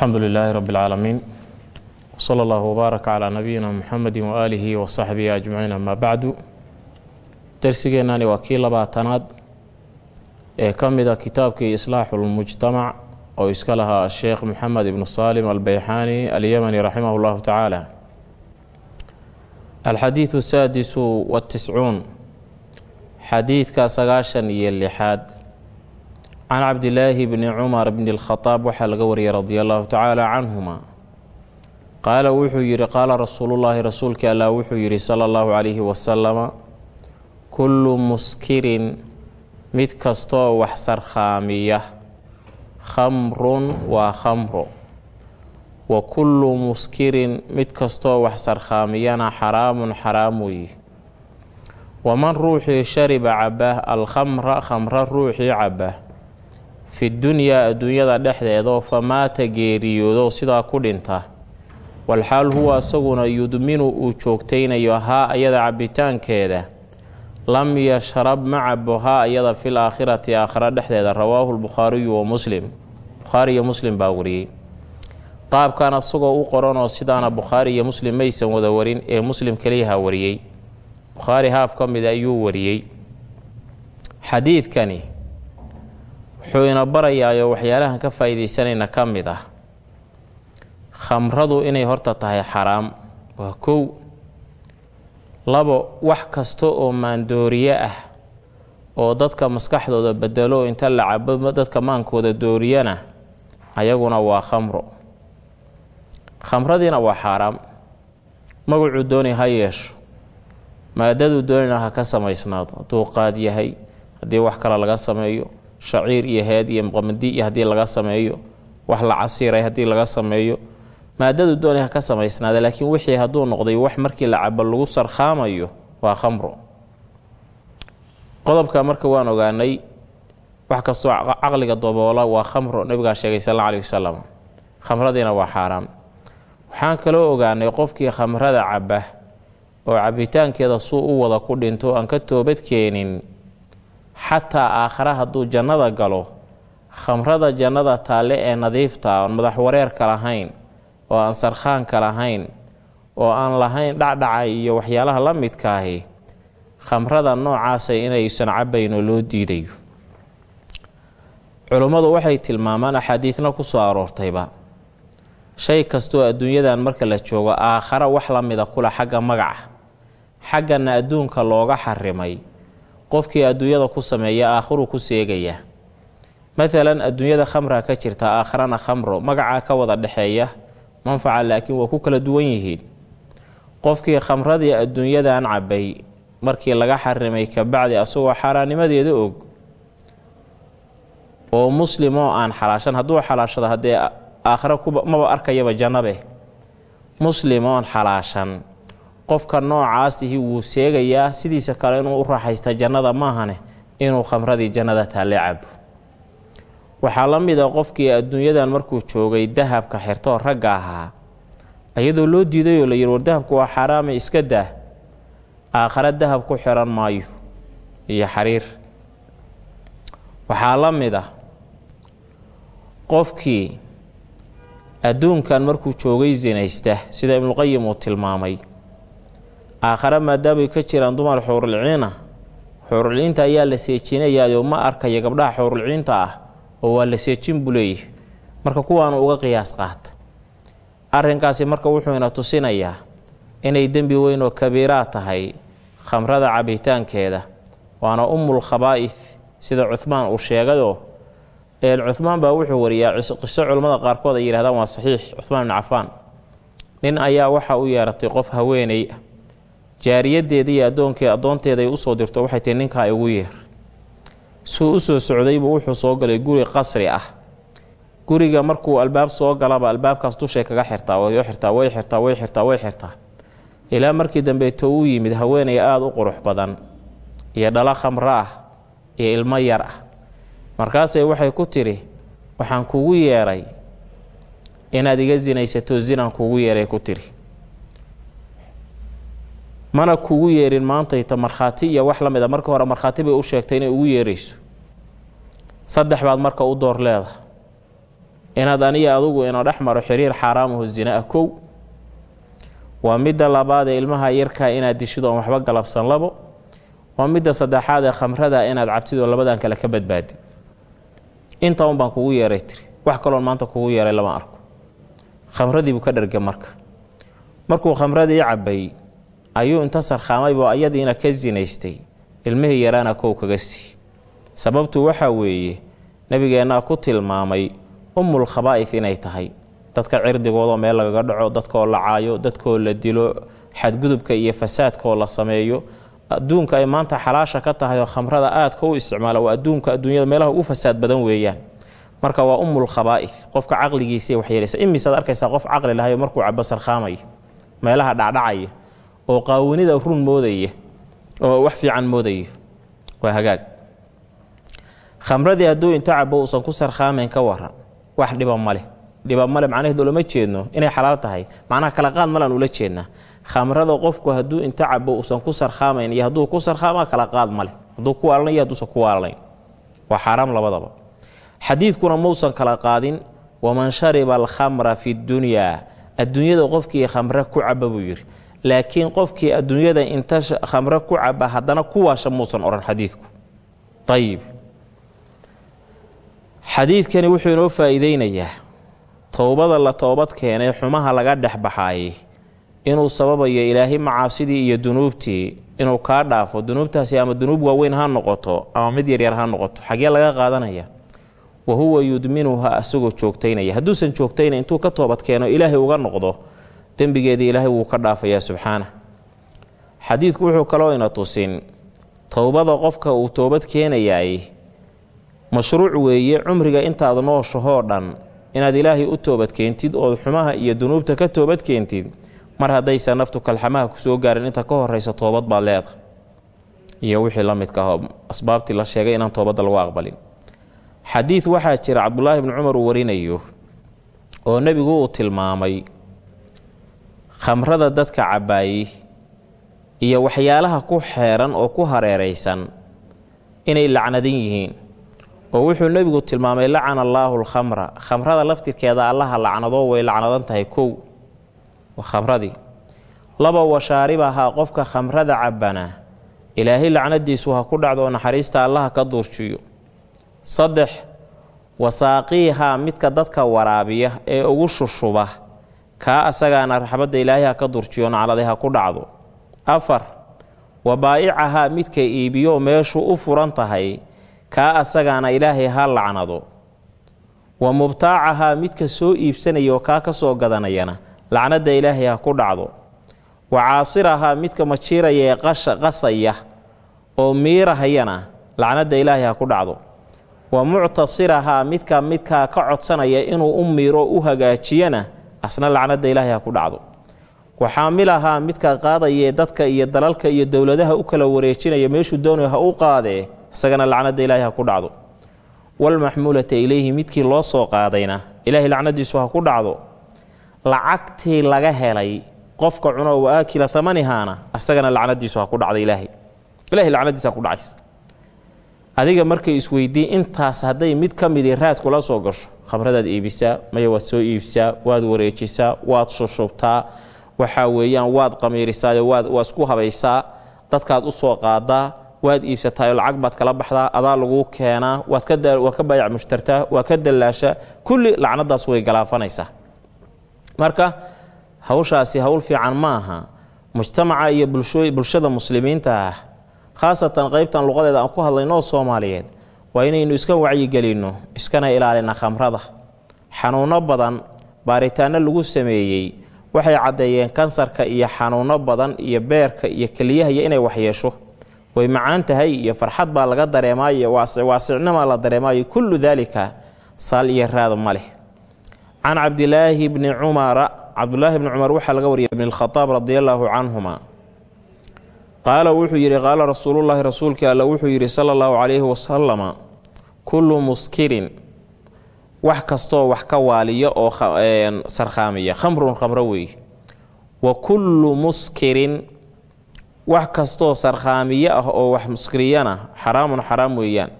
alxamdu lilaahi rabi اlcaalamiin wsala allahu wbaarak calaa nabiyina muxamedi waaalihi wasaxbihi ajmaciin amaa bacdu darsigeennani waa kii labaatanaad ee ka mida kitaabkii islaaxu lmujtamac oo iska lahaa asheekh moxamed ibnu saalim albeyxaani alyemani raximah llahu tacaala alxadiidu asaadisu watiscuun xadiidka sagaashan iyo lixaad can cabdilaahi bni cumar bni lkhadaab waxaa laga wariyay radia allahu tacaala canhuma qaala wuxuu yidhi qaala rasuulullaahi rasuulkii allah wuxuu yidhi sala allahu calayhi wasalama kullu muskirin mid kastoo wax sarkhaamiya khamrun waa khamro wa kullu muskirin mid kastoo wax sarkhaamiyana xaraamun xaraam weeye waman ruuxii shariba cabah alkhamra khamra ruuxii cabah fi dunyaa adduunyada dhexdeedoo famaata geeriyoodo sidaa ku dhinta. Walxaal huwa isaguna yudminu uu joogtaynayo haa ayada cabitaankeeda lam yashrab ma cabo haa ayada fil aakhirati aakhira dhexdeeda rawaahu lbukhaariyu wa muslim. Bukhaari iyo muslim baa wariyey. Qaabkan isagoo u qoranoo sidaana bukhaari iyo muslim maysan wada warin ee muslim keliyaha wariyey. Bukhaari haaf ka mida ayuu wariyey. Xadiidkani wuxuu ina barayaayo waxyaalahan ka faa'iidaysanayna ka mid ah. Khamradu inay horta tahay xaraam waa kow. Labo wax kasta oo maandooriye ah oo dadka maskaxdooda bedelo inta la cabo dadka maankooda dooriyana ayaguna waa khamro khamradiina waa xaaraam magacuu dooni ha yeesho. Maadaduu doonina ha ka samaysnaado. Hadduu qaad yahay haddii wax kale laga sameeyo shaciir iyo heed iyo qamadi iyo haddii laga sameeyo wax la casiiray haddii laga sameeyo maadadu doonay ha ka samaysnaada laakiin wixii hadduu noqday wax markii la cabo lagu sarkhaamayo waa khamro qodobka marka waan ogaanay wax kastoo caqliga daboola waa khamro nabigaa sheegay sal alla alih wasalam khamradiina waa xaaraam. Waxaan kaloo ogaanay qofkii khamrada caba oo cabitaankeeda suu u wada ku dhinto aan ka toobad keenin xataa aakhare hadduu jannada galo khamrada jannada taalle ee nadiifta oon madax wareerka lahayn oo aan sarkhaanka lahayn oo aan lahayn dhacdhaca iyo waxyaalaha la midkaahi khamrada noocaasa inaysan cabayno loo diidayo. Culummadu waxay tilmaamaan axaadiidna ku soo aroortayba. Shay kastoo adduunyadan marka la joogo aakhare wax la mida kula xagga magaca xaggana adduunka looga xarimay qofkii adduunyada ku sameeya aakhiruu ku seegaya. Maalan adduunyada khamraa ka jirta aakharana khamro magacaa ka wada dhexeeya manfaca laakiin waa ku kala duwan yihiin. Qofkii khamradii adduunyadan cabay markii laga xarimay kabacdi asagoo xaaraanimadeeda og oo muslim oo aan xalaashan hadduu xalaashado haddee aakhare maba arkayaba jannabe muslim oon xalaashan qofka noocaasihi wuu seegayaa sidiisa kale inuu u raaxaysta jannada maahane inuu khamradii jannada taalle cabo waxaa la mid a qofkii adduunyadan markuu joogay dahabka xirtoo ragga ahaa iyadoo loo diidayoo la yidhi war dahabku waa xaaraame iska daa. Aakhare dahab ku xiran maayo. Iyo xariir. Waxaa la mid ah qofkii adduunkan markuu joogay sinaysta sida ibnuqayim uu tilmaamay aakhare maadaamay ka jiraan dumar xuurulciina. Xuurulciinta ayaa la seejinayaayoo ma arkaya gabdhaha xuurulciinta ah oo waa la seejin buu leeyahy marka kuwaanu uga qiyaas qaata arrinkaasi marka wuxuu ina tusinayaa inay dembi weyn oo kabiiraa tahay khamrada cabitaankeeda. Waana ummul sida cuhmaan uu sheegayoo. Cuhmaan baa wuxuu wariyaa qiso culimmada qaarkood ay yidhahdaan waa saxiix cuhmaan ibni cafaan. Nin ayaa waxa u yeeratay qof haweeney. ah jaariyadeeda iyo addoonkee addoonteeday u soo dirto waxay tihi ninkaa igu yeer. Suu u soo socdaybuu wuxuu soo galay guri qasri ah. Guriga markuu albaab soo galaba albaabkaas dushay kaga xirtaa way xirtaa way xirtaa way xirtaa way xirtaa. Ilaa markii dambeeto uu yimid haweeney aada u qurux badan iyo dhala khamro ah iyo ilmo yar ah. Markaasay waxay ku tidhi waxaan kugu yeeray inaad iga sinaysato zinaan kugu yeeray ku tidhi mana kugu yeerin maantayta markhaati iyo wax la marka hore markhaati bay u sheegtay inay ugu yeerayso. Saddex baad marka u door leedaha inaad aniya adugu ina dhex maro xiriir xaaraamuhu zina ah kow. Waa midda labaad ee ilmaha yarkaa inaad dishid oon waxba galabsan labo. Waa midda saddexaad ee khamrada inaad cabtid oo labadan kale ka badbaadi. Inta un baan kugu yeeray tiri. Wax kaloon maanta kugu yeeray lama arko. Khamradiibuu ka dharga marka. Markuu khamradii cabbay ayuu inta sarkhaamaybo ayadiina ka sinaystay ilmihii yaraana kow kaga sii. Sababtu waxaa weeye nebigeennaa ku tilmaamay ummul inay tahay. Dadka cirdigoodoo meel lagaga dhaco dadkaoo la caayo dadkaoo la dilo xadgudubka iyo fasaadkaoo la sameeyo. Adduunka ay maanta xalaasha ka tahay oo khamrada aadka u isticmaala waa adduunka adduunyada meelaha ugu fasaad badan weeyaan. Marka waa ummul khabaa'if qofka caqligiisay waxyeelaysa imisaad arkaysaa qof caqli lahayo markuu cabo meelaha dhacdhacaya oo qaawanida run moodaya oo wax fiican moodaya waa hagaag. Khamradii hadduu inta cabo uusan ku sarkhaamayn ka waran wax dhiba maleh dhiba male macnaheed olama jeedno. Inay xalaal tahay. Macnaha kala qaad malaan ula jeednaa khamrada qofku hadduu inta cabo uusan ku sarkhaamayn iyo hadduu ku sarkhaamaa kala qaad maleh hadduu ku waalanayn iyo hadduusan ku waalanayn waa xaaraam labadaba. Xadiidkuna mausan kala qaadin waman shariba alkhamra fi dunyaa adduunyada qofkii khamre ku caba buu yidhi laakiin qofkii adduunyada inta khamre ku caba haddana kuwaasha muusan odhan xadiidku. Ayib xadiidkani wuxuu inoo faa'iideynayaa towbada la toobad keenay xumaha laga dhex baxaayey. Inuu sababayo ilaahay macaasidii iyo dunuubtii. Inuu kaa dhaafo dunuubtaasi ama dunuub waaweyn ha noqoto ama mid yaryar ha noqoto xagee laga qaadanaya. Wa huwa yudminuha asagoo joogtaynaya. Hadduusan joogtayna intuu ka toobad keeno ilaahay uga noqdo dembigeedii ilaahay wuu ka dhaafayaa subxaana xadiidku wuxuu kaloo ina tusin towbada qofka uu toobad keenayaay mashruuc weeye cumriga intaad nooshahoo dhan inaad ilaahay u toobad keentid ood xumaha iyo dunuubta ka toobad keentid mar haddaysan naftu kalxamaha ku soo gaarin inta ka horaysa toobad baad leedahay iyo wixii la midka aho asbaabtii la sheegay inaan toobadda lagu aqbalin. Xadiid waxaa jira cabdulaahi bni cumar uu warinayo oo nebigu uu tilmaamay khamrada dadka cabaayi iyo waxyaalaha ku xeeran oo ku hareeraysan inay lacnadan yihiin. Oo wuxuu nebigu tilmaamay lacana allaahu alkhamra. Khamrada laftirkeeda allaha lacnadoo way lacnadan tahay kow. Waa khamradii laba washaaribahaa qofka khamrada cabbana ilaahay lacnadiisu ha ku dhacdo oo naxariista allaha ka duurjiyo saddex wasaaqiihaa midka dadka waraabiya ee ugu shushuba kaa asagaana raxbadda ilaahay ha ka durjiyo nacladay ha ku dhacdo. Afar wa baa'icahaa midka iibiyo meeshu u furan tahay kaa asagaana ilaahay ha lacnado. Wa mubtaacahaa midka soo iibsanaya oo kaa ka soo gadanayana lacnadda ilaahay ha ku dhacdo. Wa caasirahaa midka majiiraya ee qasaya oo miirahayana lacnadda ilaahay ha ku dhacdo. Wa muctasirahaa midka midkaa ka codsanaya inuu u miiro u hagaajiyana asna lacnadda ilaahay ha ku dhacdo. Wa xaamilahaa midka qaadaya dadka iyo dalalka iyo dowladaha u kala wareejinaya meeshuu doonayo ha u qaadee isagana lacnadda ilaahay ha ku dhacdo. Walmaxmuulata ilayhi midkii loo soo qaadayna ilaahay lacnadiisu ha ku dhacdo. Lacagtii laga helay qofka cuno wa aakila amanihaana asagana lacnadiisu ha ku dhacda ilaahay. Ilahay lacnadiisa ha ku dhacaysa adiga markay isweydii intaas hadday mid ka midii raadkula soo gasho khamradaad iibisaa maya waad soo iibsaa waad wareejisaa waad shushubtaa waxaa weeyaan waad qamiirisaayo waad isku habaysaa dadkaad u soo qaadaa waad iibsataayoo lacag baad kala baxdaa adaa laguu keenaa waad ka baayac mushtartaa waa ka dallaashaa kulli lacnadaas way galaafanaysaa. Marka hawshaasi hawl fiican ma aha mujtamaca iyo bulshada muslimiinta ah khaasatan qaybtan luqadeeda aan ku hadlaynoo soomaaliyeed waa inaynu iska wacyigelinno iskana ilaalina khamrada. Xanuunno badan baaritaanno lagu sameeyey waxay caddeeyeen kansarka iyo xanuunno badan iyo beerka iyo keliyahaiyo inay waxyeesho. Way macaan tahay iyo farxad baa laga dareemaayo waasicnimaa la dareemaayo kullu daalika saal iyo raad ma leh. Can cabdilaahi bni cumara cabdulaahi bni cumar waxaa laga wariyay bn lkhadaab radi allaahu canhuma qaala wuxuu yidhi qaala rasuulullaahi rasuulkii alla wuxuu yidhi sala allahu calayhi wasalama kullu muskirin wax kastoo wax ka waaliya oo sarkhaamiya khamrun khamro weeye wa kullu muskirin wax kastoo sarkhaamiye ah oo wax muskiriyana xaraamun xaraam weeyaan.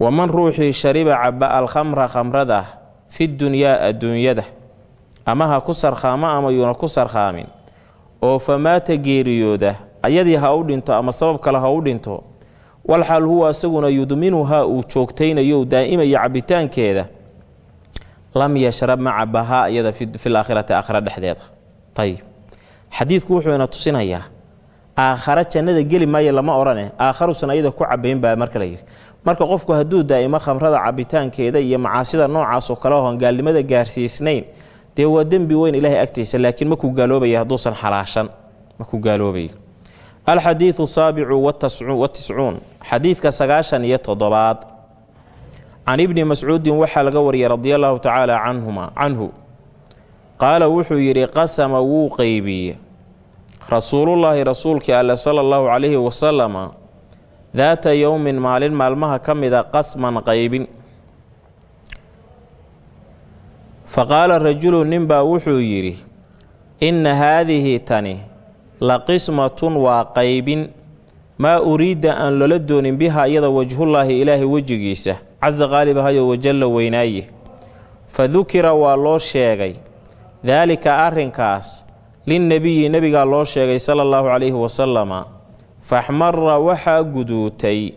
Waman ruuxii shariba caba alkhamra khamrada fi dunyaa adduunyada. Ama ha ku sarkhaamo ama yuuna ku sarkhaamin. Oo famaata geeriyooda ayadii ha u dhinto ama sabab kale ha u dhinto walxal huwa isaguna yudminuhaa uu joogtaynayo daa'imaya cabitaankeeda lam yashrab ma iyada fil aakhirati aakhira dhexdeeda. Ayib xadiidku wuxuu ina tusinayaa aakhara jannada geli maayo lama odhane aakharusan ayada ku cabayn baa marka la yidhi. Marka qofku hadduu daa'imo khamrada cabitaankeeda iyo macaasida noocaasoo kale oon gaalnimada gaarsiisnayn dee waa dembi weyn ilaahay agtiisa laakiin makuu gaaloobaya hadduusan xalaashan makuu gaaloobayo alxadiidu saabicu watiscuun xadiidka sagaashan iyo toddobaad can ibni mascuudin waxaa laga wariyay radi allahu tacaala canhuma canhu qaala wuxuu yidhi qasama wuu qeybiye rasuulullaahi rasuulkii alle sala allahu calayhi wasalama daata yowmin maalin maalmaha ka mida qasman qaybin fa qaala rajulu ninbaa wuxuu yidhi inna haadihi tani la qismatun waa qaybin. Maa uriidda aan lola doonin biha iyada wajhullaahi ilaahay wejigiisa casa qaalibahayo wajalla weynaaye. Fa dukira waa loo sheegay. Daalika arrinkaas linnebiyi nebigaa loo sheegay sala allahu calayhi wasalama faxmara waxaa guduutay.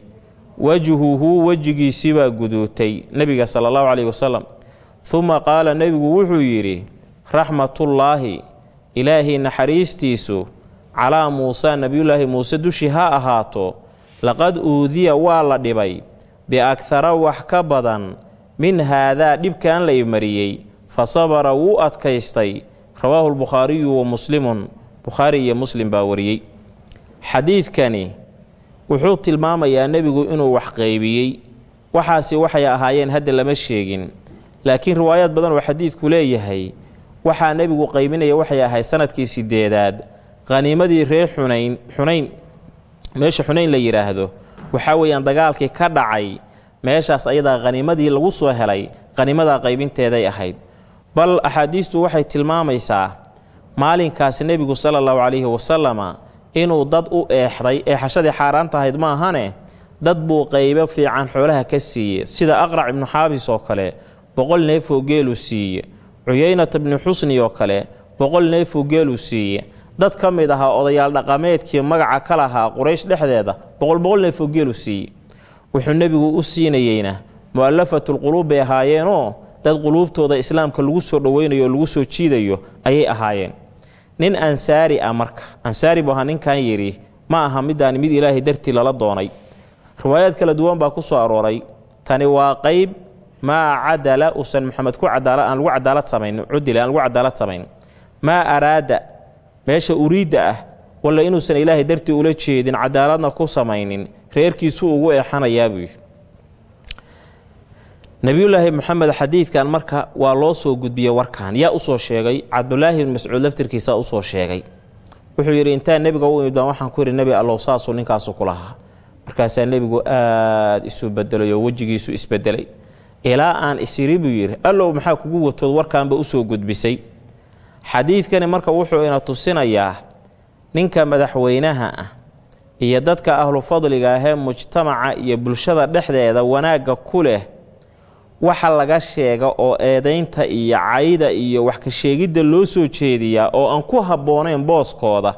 Wajhuhu wejigiisibaa guduutay nebiga sala allahu calayhi wasalam huma qaala nebigu wuxuu yidhi raxmatullaahi ilaahay naxariistiisu calaa muusaa nebiyullaahi muuse dushii ha ahaato laqad uudiya waa la dhibay biakhara wax ka badan min haadaa dhibkan la imariyey fa sabara wuu adkaystay. Rawaahu lbukhaariyu wa muslimun bukhaari iyo muslim baa wariyey. Xadiidkani wuxuu tilmaamayaa nebigu inuu wax qaybiyey. Waxaasi waxay ahaayeen hadda lama sheegin. Laakiin riwaayaad badan oo xadiidku leeyahay. Waxaa nebigu qaybinaya waxay ahayd sannadkii sideedaad khaniimadii reer xunayn xunayn meesha xunayn la yidhaahdo waxaa weeyaan dagaalkii ka dhacay meeshaas ayadaa khaniimadii lagu soo helay khaniimadaa qaybinteeday ahayd. Bal axaadiistu waxay tilmaamaysaa maalinkaas nebigu sala allahu calayhi wasalama inuu dad u eexday eexashadii xaaraanta ahayd ma ahane dad buu qaybo fiican xoolaha ka siiye sida aqrac ibnu xaabis oo kale boqol neefoo geelu siiye cuyeynata bni xusni oo kale boqol neefoo geelu siiye dad ka mid ahaa odayaal dhaqameedkii magaca ka lahaa quraysh dhexdeeda boqol boqol neefoo geelu siiye wuxuu nebigu u siinayeyna mu'alafatulquluub bay ahaayeenoo dad quluubtooda islaamka lagu soo dhoweynayo oo lagu soo jiidayo ayay ahaayeen. Nin ansaari ah marka. Ansaari buu ahaa ninkan yidhi ma aha midaani mid ilaahay dartii lala doonay. Riwaayaad kala duwan baa ku soo arooray tani waa qayb maa cadala uusan maxamed ku cadaala aan lagu cadaalad samayn cudile aan lagu cadaalad samayn. Maa araada meesha uriidda ah walla inuusan ilaahay dartii ula jeedin cadaaladna ku samaynin reerkiisuu ugu eexanayaa buu yidhi. Nebiyulaahi xadiidkan marka waa loo soo gudbiyey warkan yaa u soo sheegay cabdulaahi bin mascuud laftirkiisa u soo sheegay. Wuxuu yidhi intaa nebiga u imid baan waxaan ku yidhi nebi allow saasuu ninkaasu ku markaasaa nebigu aad isu bedelay oo wejigiisu isbedelay ilaa aan isiri buu yidhi allow maxaa kugu watood warkaanba u soo gudbisay xadiidkani marka wuxuu ina tusinayaa ninka madaxweynaha ah iyo dadka ahlu fadliga ahee mujtamaca iyo bulshada dhexdeeda wanaagga ku leh waxa laga sheega oo eedaynta iyo cayda iyo wax ka sheegidda loo soo jeediyaa oo aan ku habboonayn booskooda.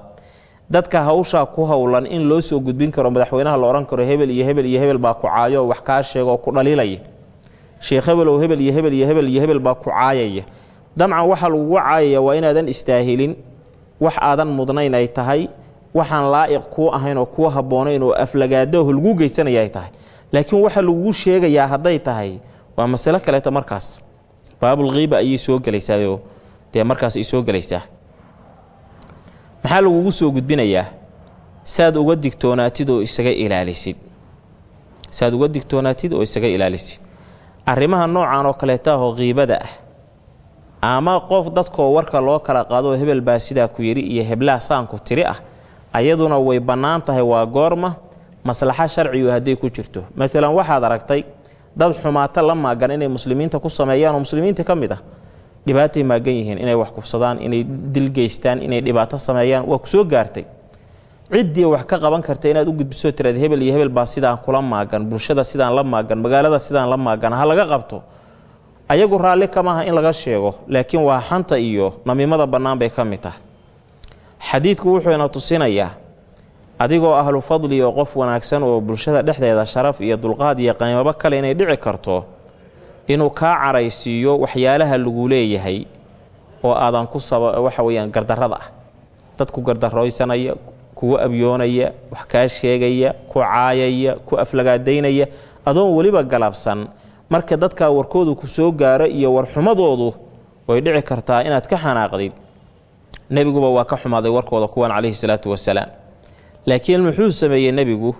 Dadka hawshaa ku howlan in loo soo gudbin karo madaxweynaha la odhan karo hebel iyo hebel iyo hebel baa ku caayo oo wax kaa sheega oo ku dhaliilaya sheekh hebelow hebel iyo hebel iyo hebel iyo hebel baa ku caayaya dabcan waxa lagugu caayaya waa inaadan istaahilin wax aadan mudnayn ay tahay waxaan laa'iq kuu ahayn oo kuu habboonayn oo aflagaadaho lagu geysanaya ay tahay. Laakiin waxa lagugu sheegayaa hadday tahay waa masalo kaleeta markaas. Baabulkiiba ayay soo gelaysaayoo dee markaas ay soo gelaysaa. Maxaa lagugu soo gudbinayaa? Saad uga digtoonaatid oo isaga ilaalisid. Saad uga digtoonaatid oo isaga ilaalisid. Arrimaha noocan oo kaleeta ahoo kiibada ah ama qof dadkoo warka loo kala qaadoo hebel baa sidaa ku yidhi iyo heblaa saanku tiri ah. Ayaduna way bannaan tahay waa goorma. Maslaxo sharcigu hadday ku jirto. Maalan waxaad aragtay dad xumaato la maagan inay muslimiinta ku sameeyaan oo muslimiinta ka mid ah. Dhibaatay maagan yihiin inay wax kufsadaan inay dil geystaan inay dhibaato sameeyaan. Waa ku gaartay. Ciddii wax ka qaban karta inaad u gudbiso tiraad hebel iyo hebel baa sidaan kula maagan bulshada sidaan la maagan magaalada sidaan la maagan ha laga qabto ayagu raalli kamaha in laga sheego laakiin waa xanta iyo namiimada bannaan bay ka mid tahay. Xadiidku wuxuu ina tusinayaa adigoo ahlu fadli oo qof wanaagsan oo bulshada dhexdeeda sharaf iyo dulqaad iyo qiimabo kale inay dhici karto inuu kaa caraysiiyo waxyaalaha lagu leeyahay oo aadan ku saba waxa weeyaan gardarrada ah. Dadku gardarrooysanaya kugu abyoonaya wax kaa sheegaya ku caayaya ku aflagaadaynaya adoon weliba galabsan marka dadkaa warkoodu ku soo gaaro iyo warxumadoodu way dhici kartaa inaad ka xanaaqdid. Nebiguba waa ka xumaaday warkooda kuwan calayhi salaatu wasalaam. Laakiin muxuu sameeyey nebigu?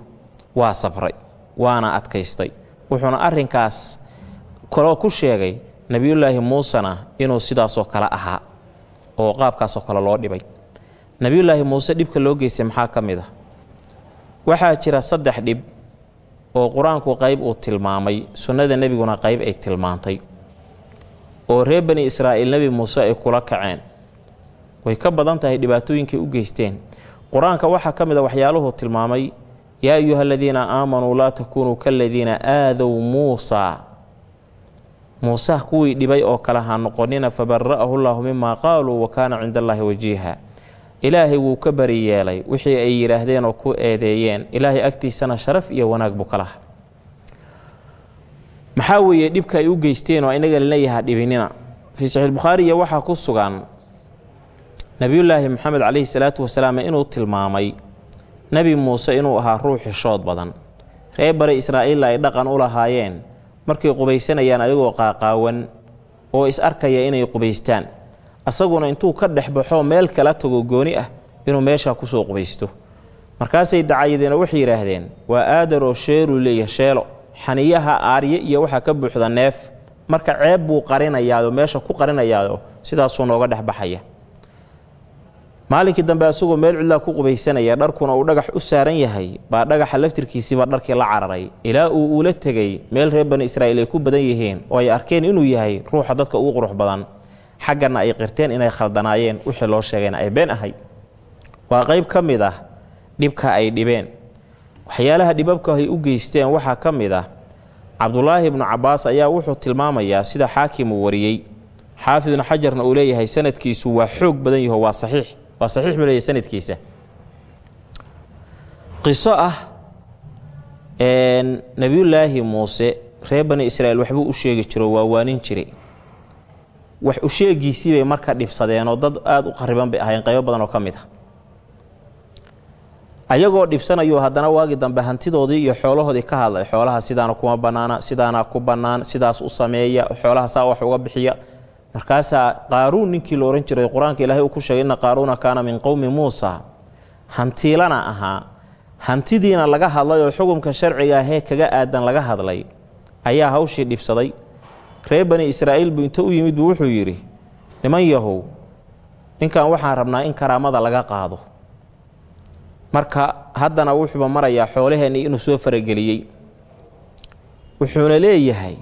Waa sabray waana adkaystay. Wuxuuna arrinkaas kaloo ku sheegay nebiyullaahi muusena inuu sidaasoo kale ahaa oo qaabkaasoo kale loo dhibay. Nebiyullaahi muuse dhibka loo geystay maxaa ka mid a waxaa jira saddex dhib oo qur'aanku qayb uu tilmaamay sunnada nebiguna qayb ay tilmaantay. Oo reer bani israa'iil nebi muuse ay kula kaceen. Way ka badan tahay dhibaatooyinkay u geysteen. Qur'aanka waxaa ka mid a waxyaaluhu tilmaamay yaa ayuha aladiina aamanuu laa takuunuu kaladiina aadow muusaa muuse kuwii dhibay oo kale ha noqonina fabara'ahu llaahu mimaa qaaluu wa kaana cinda allaahi wajiiha ilaahay wuu ka bari yeelay wixii ay yidhaahdeen oo ku eedeeyeen. Ilaahay agtiisana sharaf iyo wanaag buu ka laha maxaa weeye dhibka ay u geysteen oo inaga laleeyaha dhibinina? Fii saxiixbukhaariya waxaa ku sugan nebiyullaahi moxamed calayhi salaatu wasalaam inuu tilmaamay nebi muuse inuu ahaa ruux xishood badan. Reer bari israa'iilla ay dhaqan u lahaayeen markay qubaysanayaan adigoo qaaqaawan oo is arkaya inay qubaystaan asaguna intuu ka dhex baxo meel kala tago gooni ah inuu meeshaa ku soo qubaysto. Markaasay dacayadeen oo waxay yidhaahdeen waa aadaroo sheeruu leeya sheelo. Xaniyaha aarye iyo waxaa ka buuxda neef. Marka ceeb buu qarinayaao meesha ku qarinayaao sidaasuu nooga dhex maalinkii dambe asagoo meel cidlaa ku qubaysanaya dharkuna uu dhagax u saaran yahay baa dhagaxa laftirkiisiiba dharkii la cararay. Ilaa uu ula tegey meel reer bani israa'iil ay ku badan yihiin oo ay arkeen inuu yahay ruuxa dadka ugu qurux badan xaggana ay qirteen inay khaldanaayeen wixii loo sheegayna ay been ahay. Waa qayb ka mid ah dhibka ay dhibeen. Waxyaalaha dhibabka ay u geysteen waxaa ka mid ah cabdulaahi ibnu cabbaas ayaa wuxuu tilmaamayaa sida xaakim wariyey. Xaafid ibnu xajarna uu leeyahay sanadkiisu waa xoog badan yaho waa saxiix waa saxiix buu leeyahay sanadkiisa. Qiso ah nebiyullaahi muuse reer bani israa'iil waxbuu u sheegi jiro waa waanin jiray wax u sheegiisii bay marka dhibsadeenoo dad aada u qariban bay ahayn qaybo badan oo ka mid ah. Ayagoo dhibsanayo haddana waagii dambe hantidoodii iyo xoolahoodii ka hadlay xoolaha sidaana kuma bannaana sidaana ku bannaan sidaas u sameeya xoolaha saa wax uga bixiya. Markaasaa qaaruun ninkii la odhan jiray qur'aanka ilaahay uu ku sheegay inna qaaruuna kaana min qowmi muusa. Hantiilana ahaa. Hantidiina laga hadlay oo xukumka sharciga ahee kaga aadan laga hadlay ayaa hawshii dhibsaday reer bani israa'iil buu inta u yimid buu wuxuu yidhi niman yahow ninkan waxaan rabnaa in karaamada laga qaado. Marka haddana wuxuuba marayaa xoolaheennii inuu soo farageliyey. Wuxuuna leeyahay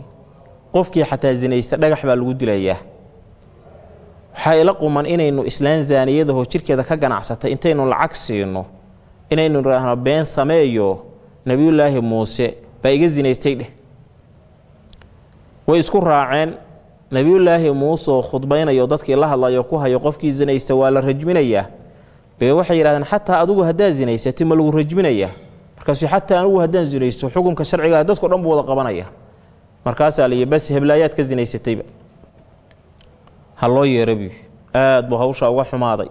qofkii xataa sinaysta dhagax baa lagu dilayaa. Waxaa ila quman inaynu islaan zaaniyadaho jirkeeda ka ganacsatay intaynu lacag siino inaynu idhaahno been sameeyo nebiyullaahi muuse baa iga sinaystay dheh way isku raaceen. Nebiyullaahi muuse oo khudbaynayo dadkii la hadlayo ku hayo qofkii sinaysta waa la rajminayaa. Bee waxay yidhahdeen xataa adugu haddaad sinaysatay ma lagu rajminayaa. Markaasuu xataa anugu haddaan sinaysto xukunka sharcigaah dadko dhan buu wada qabanaya. Markaasaa layihi bas heblaayaad ka sinaysatayba ha loo yeerabi aad buu hawshaa uga xumaaday.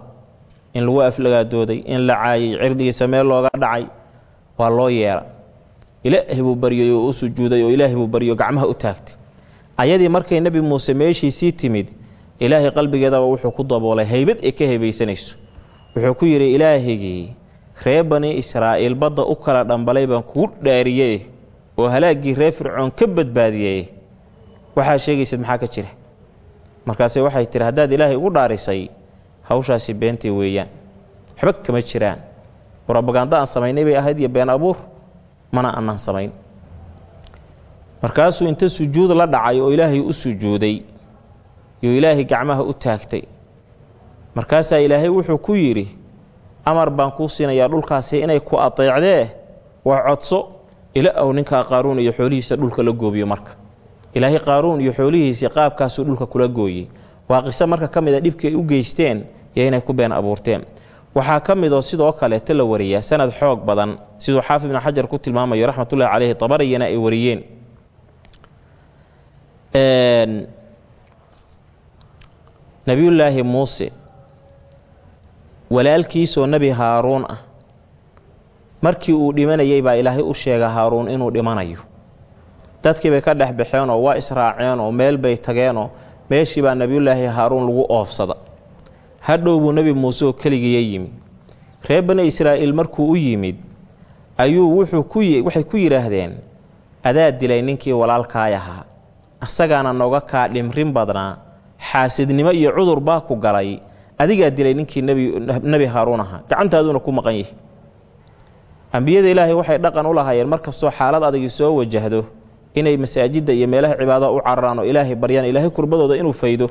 In lagu aflagaadooday in la caayay cirdigiisa meel looga dhacay waa loo yeera ilaahay buu baryay u sujuuday oo ilaahay buu baryo gacmaha u taagtay ayadii markay nebi muuse meeshiisii timid ilaahay qalbigeedaba wuxuu ku daboolay haybad ay ka hebaysanayso wuxuu ku yidhi ilaahigii reer bani israa'iil badda u kala dhambalay baan kuu dhaariyey oo halaaggii reer fircoon ka badbaadiyey. Waxaa sheegaysid maxaa ka jira? Markaase waxay tihi haddaad ilaahay ugu dhaarisay hawshaasi beentii weeyaan. Waxba kama jiraan. Robaganda aan samaynay bay ahayd iyo been abuur. Mana aanaan samayn markaasuu inta sujuud la dhacay oo ilaahay u sujuuday yuu ilaahay gacmaha u taagtay markaasaa ilaahay wuxuu ku yidhi amar baan kuu siinayaa dhulkaasi inay ku adeecdee? Waa codso. Ila ow ninkaa qaaruun iyo xoolihiisa dhulka la goobiyo marka. Ilaahay qaaruun iyo xoolihiisii qaabkaasuu dhulka kula gooyey. Waa qiso marka ka mid a dhibkii ay u geysteen iyo inay ku been abuurteen. Waxaa ka midoo sidoo kaleeto la wariyaa sanad xoog badan siduu xaafid ibnu xajar ku tilmaamayo raxmatullahi caleyhi tabariyana ay wariyeen nebiyullaahi muuse walaalkiisoo nebi haaruun ah markii uu dhimanayay baa ilaahay u sheega haaruun inuu dhimanayo. Dadkii bay ka dhex baxeenoo waa israaceen oo meel bay tageenoo meeshii baa nebiyullaahi haaruun lagu oofsada. Hadhow buu nebi muuse oo keligiiya yimid. Reer bani israa'iil markuu u yimid ayuu waxay ku yidhaahdeen adaa dilay ninkii walaalkaay ahaa asagaana nooga kaa dhimrin badnaa xaasidnimo iyo cudur baa ku galay adigaa dilay ninkii nebi haaruun ahaa. Gacantaaduna ku maqan yihi ambiyada ilaahay waxay dhaqan u lahaayeen mar kastoo xaalad adagi soo wajahdo inay masaajidda iyo meelaha cibaadada u cararaan oo ilaahay baryaan ilaahay kurbadooda inuu faydo.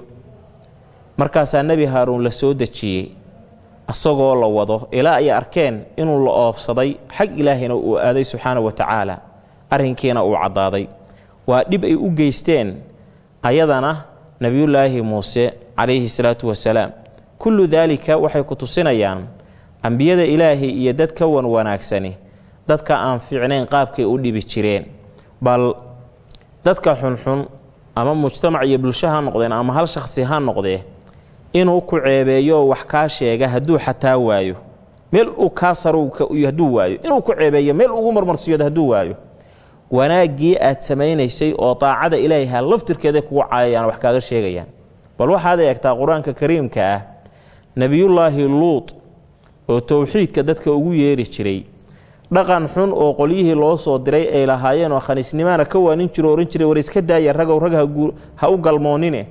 Markaasaa nebi haaruun la soo dejiyey asagoo la wado ilaa ay arkeen inuu la oofsaday xag ilaahayna uu aaday subxaana wa tacaala arrinkiina uu caddaaday waa dhib ay u geysteen ayadana nebiyullaahi muuse calayhi salaatu wasalaam. Kullu daalika waxay ku tusinayaan ambiyada ilaahay iyo dad ka wan wanaagsani dadka aan fiicnayn qaabkay u dhibi jireen. Bal dadka xunxun ama mujtamac iyo bulsho ha noqdeen ama hal shakhsi ha noqdee inuu ku ceebeeyo wax kaa sheega hadduu xataa waayo meel uu kaa saro hadduu waayo inuu ku ceebeeyo meel ugu marmarsiyooda hadduu waayo wanaaggii aad samaynaysay oo daacada ilaaha laftirkeeday kugu caayayaan wax kaaga sheegayaan. Bal waxaad eegtaa qur'aanka kariimka ah nebiyullaahi luut oo towxiidka dadka ugu yeeri jiray dhaqan xun oo qolyihii loo soo diray ay lahaayeen oo khaniisnimaana ka waanin jiro ohan jiray war iska daaya ragow rag ha u galmoonine.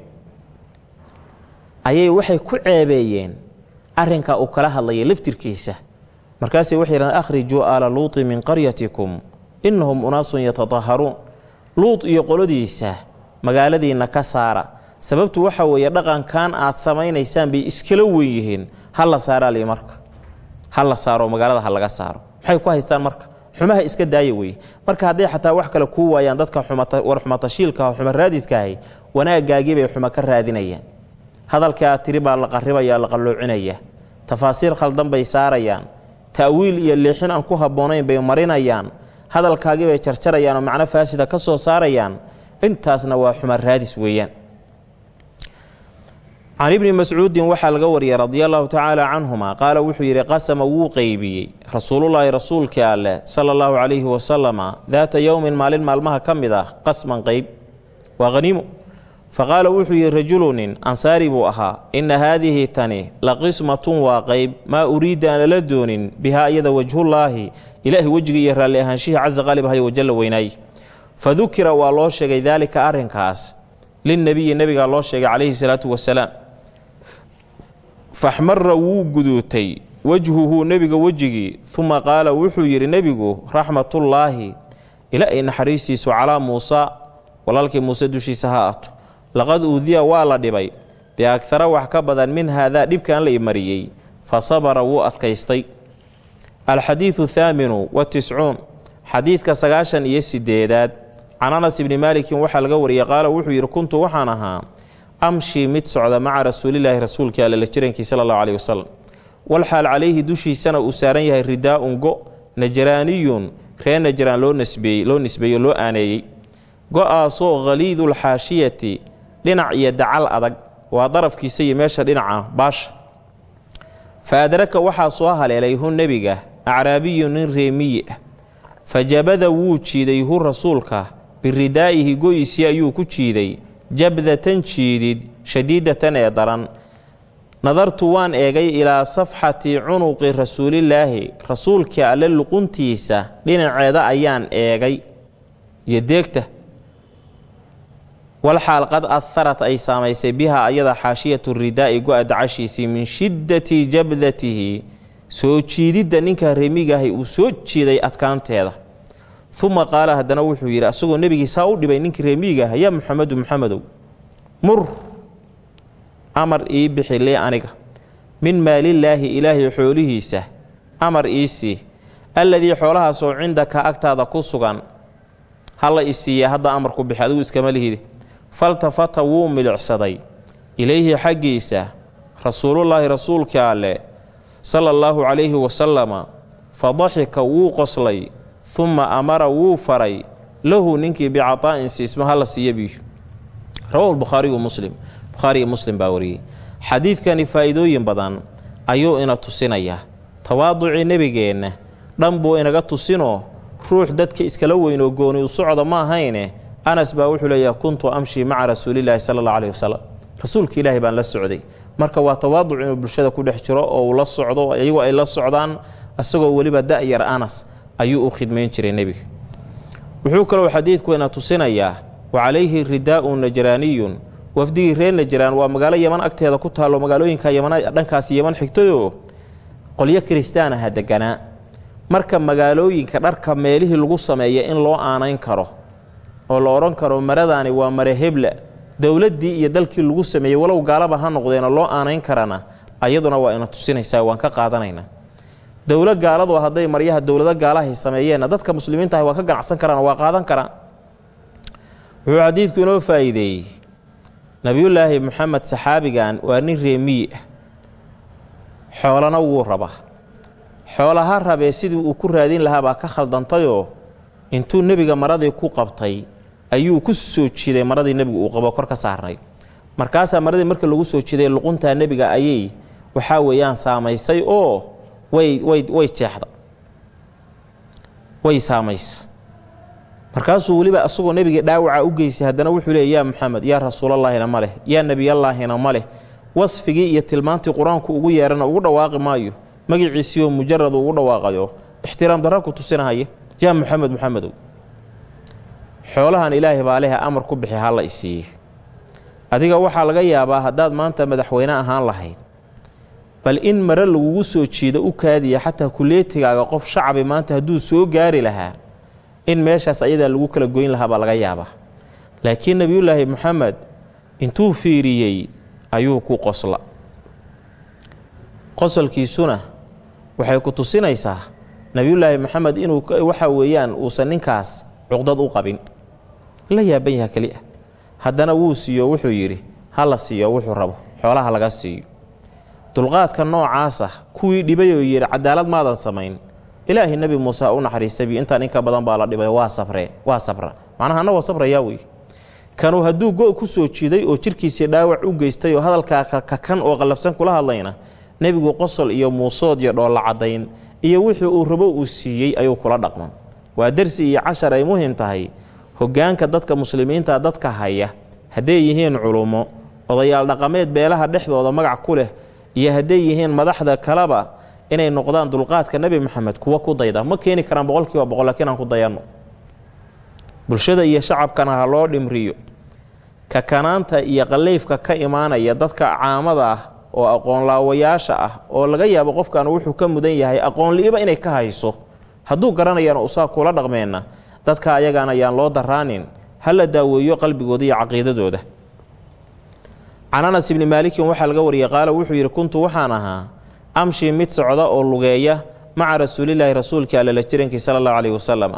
Ayay waxay ku ceebeeyeen arrinka uu kala hadlayay laftirkiisa. Markaasay waxay yidhahdeen akhrijuu aala luuti min qaryatikum innahum unaasun yatadaharuun luut iyo qoladiisa magaaladiinna ka saara. Sababtu waxa weeye dhaqankan aad samaynaysaan bay iskala wen yihiin. La saaraalii marka? Ha la saaro magaalada ha laga saaro? Maxay ku haystaan marka? Xumaha iska daaya weye marka hadday xataa wax kale kuu waayaan dadka war xumatashiilkaah xuma raadiskaahay wanaagaagii bay xuma ka raadinayaan. Hadalkii aad tiri baa la qarribaya la qalloocinaya tafaasiir khaldan bay saarayaan. Ta'wiil iyo leexin aan ku habboonayn bay marinayaan hadalkaagii bay jarjarayaan oo macno faasida ka soo saarayaan intaasna waa xuma raadis weeyaan. Can ibni mascuudin waxaa laga wariyey radia allahu tacaala canhuma qaala wuxuu yidhi qasama wuu qeybiyey rasuulullaahi rasuulkii alleh sala allahu calayhi wasalama daata yowmin maalin maalmaha ka mid ah qasman qeyb waa haniimo faqaala wuxuu yidhi rajulunin ansaari buu ahaa inna haadihi tani la qismatun waa qeyb maa uriida aan lala doonin bihaa iyada wajhullaahi ilaahi wejiga iyo raalli ahaanshihii casa qaalib ahay wajalla weynaay fa dukira waa loo sheegay daalika arrinkaas linnebiyi nebigaa loo sheegay calayhi salaatu wasalaam faxmara wuu guduutay wejhuhu nebiga wejigii uma qaala wuxuu yidhi nebigu raxmatullaahi ilaahay naxariistiisu calaa muusa walaalkii muuse dushiisa ha aato laqad uudiya waa la dhibay. Biagara wax ka badan min haadaa dhibkan la imariyey. Fa sabara wuu adkaystay. Alxadiidu thaaminu watiscuun xadiidka sagaashan iyo sideedaad can anas ibni maalikin waxaa laga wariyey qaala wuxuu yidhi kuntu waxaan ahaa amshi mid socda maca rasuulilaahi rasuulkii alle la jirankii sala allahu caleyhi wasalam walxaal calayhi dushiisana uu saaran yahay ridaa-un go najraaniyun ree najraan loo nisbeeyey loo nisbeeyo loo aaneeyey. Go'aasoo khaliidulxaashiyati dhinac iyo dacal adag. Waa darafkiisa iyo meesha dhinaca baasha fa adraka waxaa soo haleelay hu nebiga acraabiyun nin reemiyi ah fa jabada wuu jiiday hu rasuulka biridaa'ihi go-isii ayuu ku jiiday jabdatan jiidid shadiidatan ee daran. Nadartu waan eegay ilaa safxati cunuqi rasuulilaahi rasuulkii alle luquntiisa dhinaceeda ayaan eegay. Iyo deegta walxaal qad aharat ay saamaysay bihaa ayada xaashiyatu ridaa'i go-a dacashiisii min shiddati jabdatihi soo jiididda ninka remigahay uu soo jiiday adkaanteeda. Uma qaala haddana wuxuu yidhi asagoo nebigii saa u dhibay ninkii reemiigaah yaa muxamedu muxamedow mur amar ii bixi lii aniga. Min maalillaahi ilaahay xoolihiisa amar iisii alladii xoolahaasoo cindaka agtaada ku sugan hala isiiya hadda faltafata wuu milicsaday. Ilayhi xaggiisa rasuulullaahi rasuulkii alle sala allaahu calayhi wasalama fa daxika wuu qoslay humma amara wuu faray lahu ninkii bicataa'in siisma hala siiya biyu rawahu bukhaariyu muslim bukhaariyo muslim baa wariyey. Xadiidkani faa'iidooyin badan ayuu ina tusinayaa tawaaducii nebigeenna dhan buu inaga tusinoo ruux dadka iskala weynoo gooni u socda ma ahayne anas baa wuxuu leeyaha kuntu amshii maca rasuulilaahi sala alla caleyhi wasalam rasuulka ilaahi baan la socday. Marka waa tawaaduc inuu bulshada ku dhex jiro oo uu la socdo iyagu ay la socdaan isagoo weliba da'yar anas ayuu u khidmayn jiray nebiga. Wuxuu kaloo xadiidku ina tusinayaa wa calayhi ridaa'un najraaniyun. Wafdigii reer najraan waa magaalo yeman agteeda ku taallo magaalooyinka dhankaas yeman xigtadoo qolyo kiristaan aha deganaa. Marka magaalooyinka dharka meelihii lagu sameeya in loo aanayn karo oo la odhan karo maradaani waa mare hebla dowladdii iyo dalkii lagu sameeyey walow gaalaba ha noqdeena loo aanayn karana ayaduna waa ina tusinaysaa waan ka qaadanaynaa. Dowlo gaaladu hadday maryaha dowlado gaalahay sameeyeenna dadka muslimiinta ah waa ka ganacsan karaan waa qaadan karaan. Wuxuu xadiidku inoo faa'iideeyey. Nebiyullaahi moxamed saxaabigan waa nin reemiyi ah xoolana wuu rabaa xoolaha rabee sidii uu ku raadin lahaa baa ka khaldantayoo intuu nebiga maradii ku qabtay ayuu ku soo jiiday maradii nebigu uu qabo kor ka saarnay. Markaasaa maradii marka lagu soo jiiday luquntaa nebiga ayay waxaa weeyaan saamaysay oo way way way jeexda. Way saamays. Markaasuu weliba asagoo nebiga dhaawaca u geystay haddana wuxuu leey yaa maxamed yaa rasuulallaahina ma leh yaa nebiyallaahina ma leh wasfigii iyo tilmaantii qur'aanku ugu yeerana ugu dhawaaqi maayo magiciisiioo mujarad ugu dhawaaqayo ixtiraam darra ku tusinahaya yaa maxamed maxamedow xoolahan ilaahay baa lehe amar ku bixi ha la isiiye adiga waxaa laga yaabaa haddaad maanta madaxweyne ahaan lahayd bal in mare lagugu soo jiido u kaadiya xataa kuleetigaaga qof shacabi maanta hadduu soo gaari lahaa in meeshaas ayadaa lagu kala goyn lahaa baa laga yaabaa. Laakiin nebiyullaahi moxamed intuu fiiriyey ayuu ku qosla. Qosolkiisuna waxay ku tusinaysaa nebiyullaahi moxamed inuu waxa weeyaan uusan ninkaas cuqdad u qabin la yaaban yaha keli ah haddana wuu siiyo wuxuu yidhi ha la siiyo wuxuu rabo xoolaha laga siiyo. Dulqaadka noocaasa kuwii dhibayoo yidhi cadaalad maadan samayn. Ilaahay nebi muuse u naxariistabi intaan inka badan baa la dhibay waa sabreen waa sabra. Macnaha annagoo sabrayaa wey kanuu hadduu go' ku soo jiiday oo jirkiisii dhaawac u geystay oo hadalkaa kakan oo qallafsan kula hadlayna nebigu qosol iyo muusood iyo dhoolla caddayn iyo wixii uu rabo uu siiyey ayuu kula dhaqman. Waa dersi iyo cashar ay muhiim tahay hoggaanka dadka muslimiinta dadka haya hadday yihiin culummo odayaal dhaqameed beelaha dhexdooda magac ku leh iyo hadday yihiin madaxda kaleba inay noqdaan dulqaadka nebi maxamed kuwa ku dayda. Ma keeni karaan boqolkiiba boqol laakiin aan ku dayanno bulshada iyo shacabkana ha loo dhimriyo. Kakanaanta iyo qallayfka ka imaanaya dadka caamada ah oo aqoonlaawayaasha ah oo laga yaabo qofkan wuxuu ka mudan yahay aqoonli'iba inay ka hayso. Hadduu garanayaan usaa kula dhaqmeenna dadka ayagaan ayaan loo daraanin ha la daaweeyo qalbigooda iyo caqiidadooda. Can anas ibni maalikin waxaa laga wariyey qaala wuxuu yidhi kuntu waxaan ahaa amshi mid socda oo lugeeya maca rasuulilaahi rasuulkii allala jirankii sala allahu caleyhi wasalam.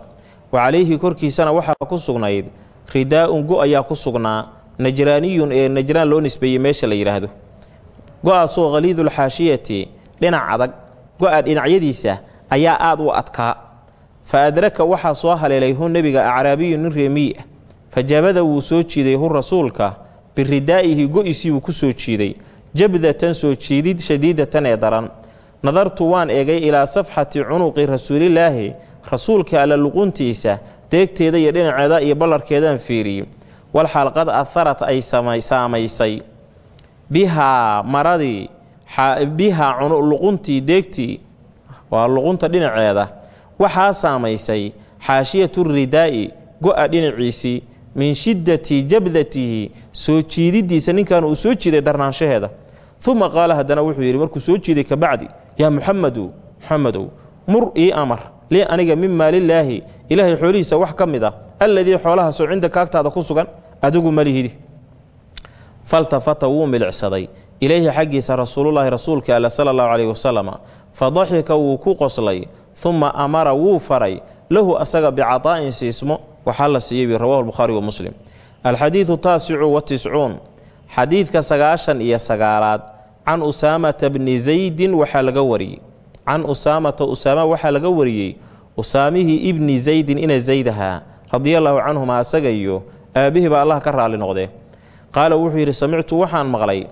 Wa calayhi korkiisana waxaa ku sugnayd ridaa'un go ayaa ku sugnaa najraaniyun ee najraan loo nisbeeyey meesha la yidhaahdo go'aasoo khaliidulxaashiyati dhinac adag go-a dhinacyadiisa ayaa aad u adkaa fa adraka waxaa soo haleelay hu nebiga acraabiyu nin reemiyi ah fa jabada wuu soo jiiday hu rasuulka biridaa'ihi go-isii wuu ku soo jiiday jabdatan soo jiidid shadiidatan ee daran nadartu waan eegay ilaa safxati cunuqi rasuulilaahi rasuulka alla luquntiisa deegteeda iyo dhinaceeda iyo ballarkeedaan fiiriyey wal xalqad aharat ay saamaysay bihaa maradii bihaa luquntii deegtii waa luqunta dhinaceeda waxaa saamaysay xaashiyatu ridaa'i go-a dhinaciisii min shiddati jabdatihi soo jiididiisa ninkan uu soo jiiday darnaanshaheeda. Uma qaala haddana wuxuu yidhi markuu soo jiiday kabacdi yaa muxamedu muxamedow mur ii amar lii aniga min maalillaahi ilaahay xoolihiisa wax ka mid ah alladii xoolahaasoo cinda kaagtaada ku sugan adigu malihidi faltafata wuu milicsaday. Ilayhi xaggiisa rasuulullaahi rasuulka alle sala allahu caleyhi wasalam fa daxika wuu ku qoslay uma amara wuu faray lahu asaga bicataa'in siismo. Waxaa la siiyey rawahu lbukhaari wa muslim. Alxadiidu taasicu wa tiscuun xadiidka sagaashan iyo sagaalaad can usaamata bni zaydin waxaa laga wariyey. Can usaamata usaama waxaa laga wariyey usaamihii ibni zaydin ina zayd ahaa radiallaahu canhuma asaga iyo aabihii baa allah ka raali noqdee. Qaala wuxuu yidhi samictu waxaan maqlay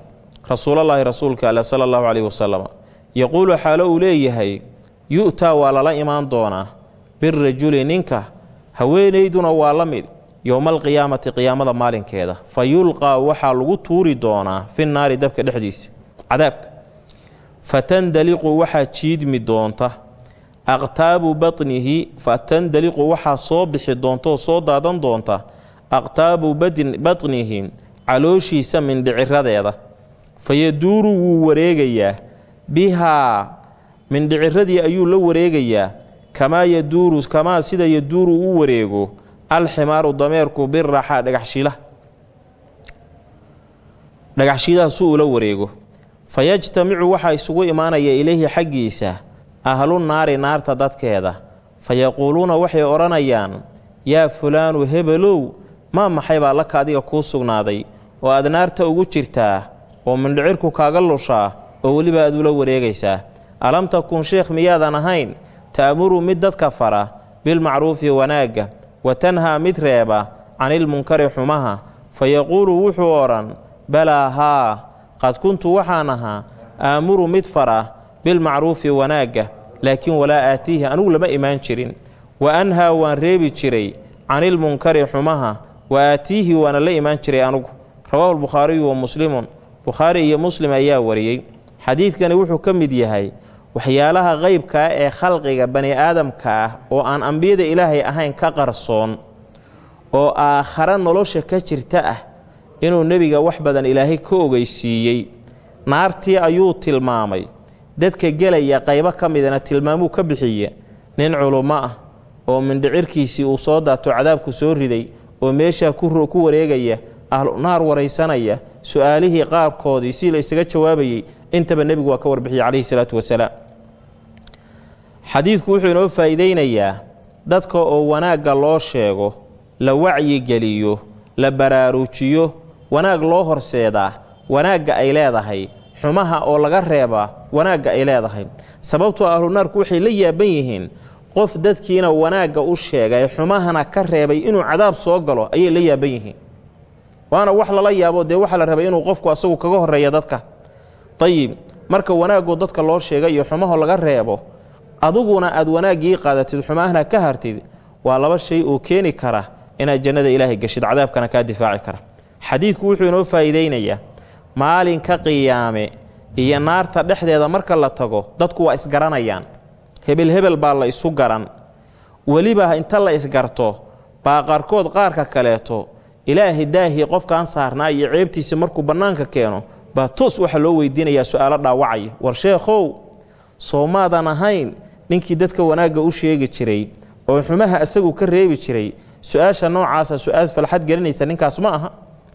rasuulallaahi rasuulka ale sala allahu caleyhi wasalam yaquulu xaalo uu leeyahay yu'taa waa lala imaan doonaa birajuli ninka haweenayduna waa la mid yowmaalqiyaamati qiyaamada maalinkeeda. Fa yulqaa waxaa lagu tuuri doonaa fi naari dabka dhexdiisa. Cadaabka fatandaliqu waxaa jiidmi doonta. Aqtaabu batnihi fatandaliqu waxaa soo bixi doontaoo soo daadan doonta. Aqtaabu batnihi calooshiisa mindhiciradeeda. Fayaduuru wuu wareegayaa bihaa mindhiciradii ayuu la wareegayaa kamaa yaduuru kamaa sida yaduuru u wareego alximaaru dameerku biraxa dhagaxshila dhagaxshiidaha su ula wareego. Fayajtamicu waxaa isugu imaanaya ilayhi xaggiisa ahlu naari naarta dadkeeda. Fayaquuluuna waxay odhanayaan yaa fulaanu hebelow maa maxay baa laka adiga kuu sugnaaday? Oo aad naarta ugu jirtaa oo mindhicirku kaaga lushaa oo weliba aad ula wareegaysaa alam takun sheekh miyaadan ahayn? Ta'muru mid dadka fara bilmacruufi wanaagga wa tanhaa mid reeba canilmunkari xumaha. Fa yaquulu wuxuu odhan balaa haa qad kuntu waxaan ahaa aamuru mid fara bilmacruufi wanaagga laakiin walaa aatiihi anugu lama imaan jirin. Wa anhaa waan reebi jiray canilmunkari xumaha wa aatiihi waana la imaan jiray anugu rawaahu lbukhaariyu wa muslimun. Bukhaari iyo muslim ayaa wariyey. Xadiidkani wuxuu ka mid yahay waxyaalaha qeybkaa ee khalqiga bani aadamka ah oo aan ambiyada ilaahay ahayn ka qarsoon oo aakhare nolosha ka jirta ah inuu nebiga wax badan ilaahay ka ogeysiiyey. Naartii ayuu tilmaamay dadka gelaya qaybo ka midana tilmaamuu ka bixiye. Nin culummo ah oo mindhicirkiisii uu soo daato cadaabku soo riday oo meeshaa ku wareegaya ahlunaar waraysanaya su'aalihii qaarkoodii si la ysaga jawaabayey intaba nebigu waa ka warbixiyey calayhi salaatu wasalaam xadiidku wuxuu inoo faa'iideynayaa dadka oo wanaagga loo sheego la wacyigeliyo la baraarujiyo wanaag loo horseedaa wanaagga ay leedahay xumaha oo laga reebaa wanaagga ay leedahay. Sababtoo ahlunaarku waxay la yaaban yihiin qof dadkiina wanaagga u sheegay xumahana ka reebay inuu cadaab soo galo ayay la yaaban yihiin. Waana wax lala yaabo dee waxaa la rabay inuu qofku asagu kaga horreeya dadka. Dayib marka wanaagoo dadka loo sheega iyo xumaho laga reebo aduguna aad wanaaggii qaadatid xumahana ka hartid waa laba shay oo keeni kara inaad jannada ilaahay gashid cadaabkana kaa difaaci kara. Xadiidku wuxuu inoo faa'iideynayaa maalinka qiyaame iyo naarta dhexdeeda marka la tago dadku waa isgaranayaan. Hebel hebel baa la isu garan. Weliba inta la isgarto baa qaarkood qaarka kaleeto ilaahay daahii qofkaan saarnaa iyo ceebtiisa markuu bannaanka keeno baa toos waxaa loo weydiinayaa su'aalo dhaawacaya. War sheekhow soomaadan ahayn ninkii dadka wanaagga u sheegi jiray oo xumaha isagu ka reebi jiray su'aasha noocaasa su'aal falxad gelinaysa ninkaas ma aha.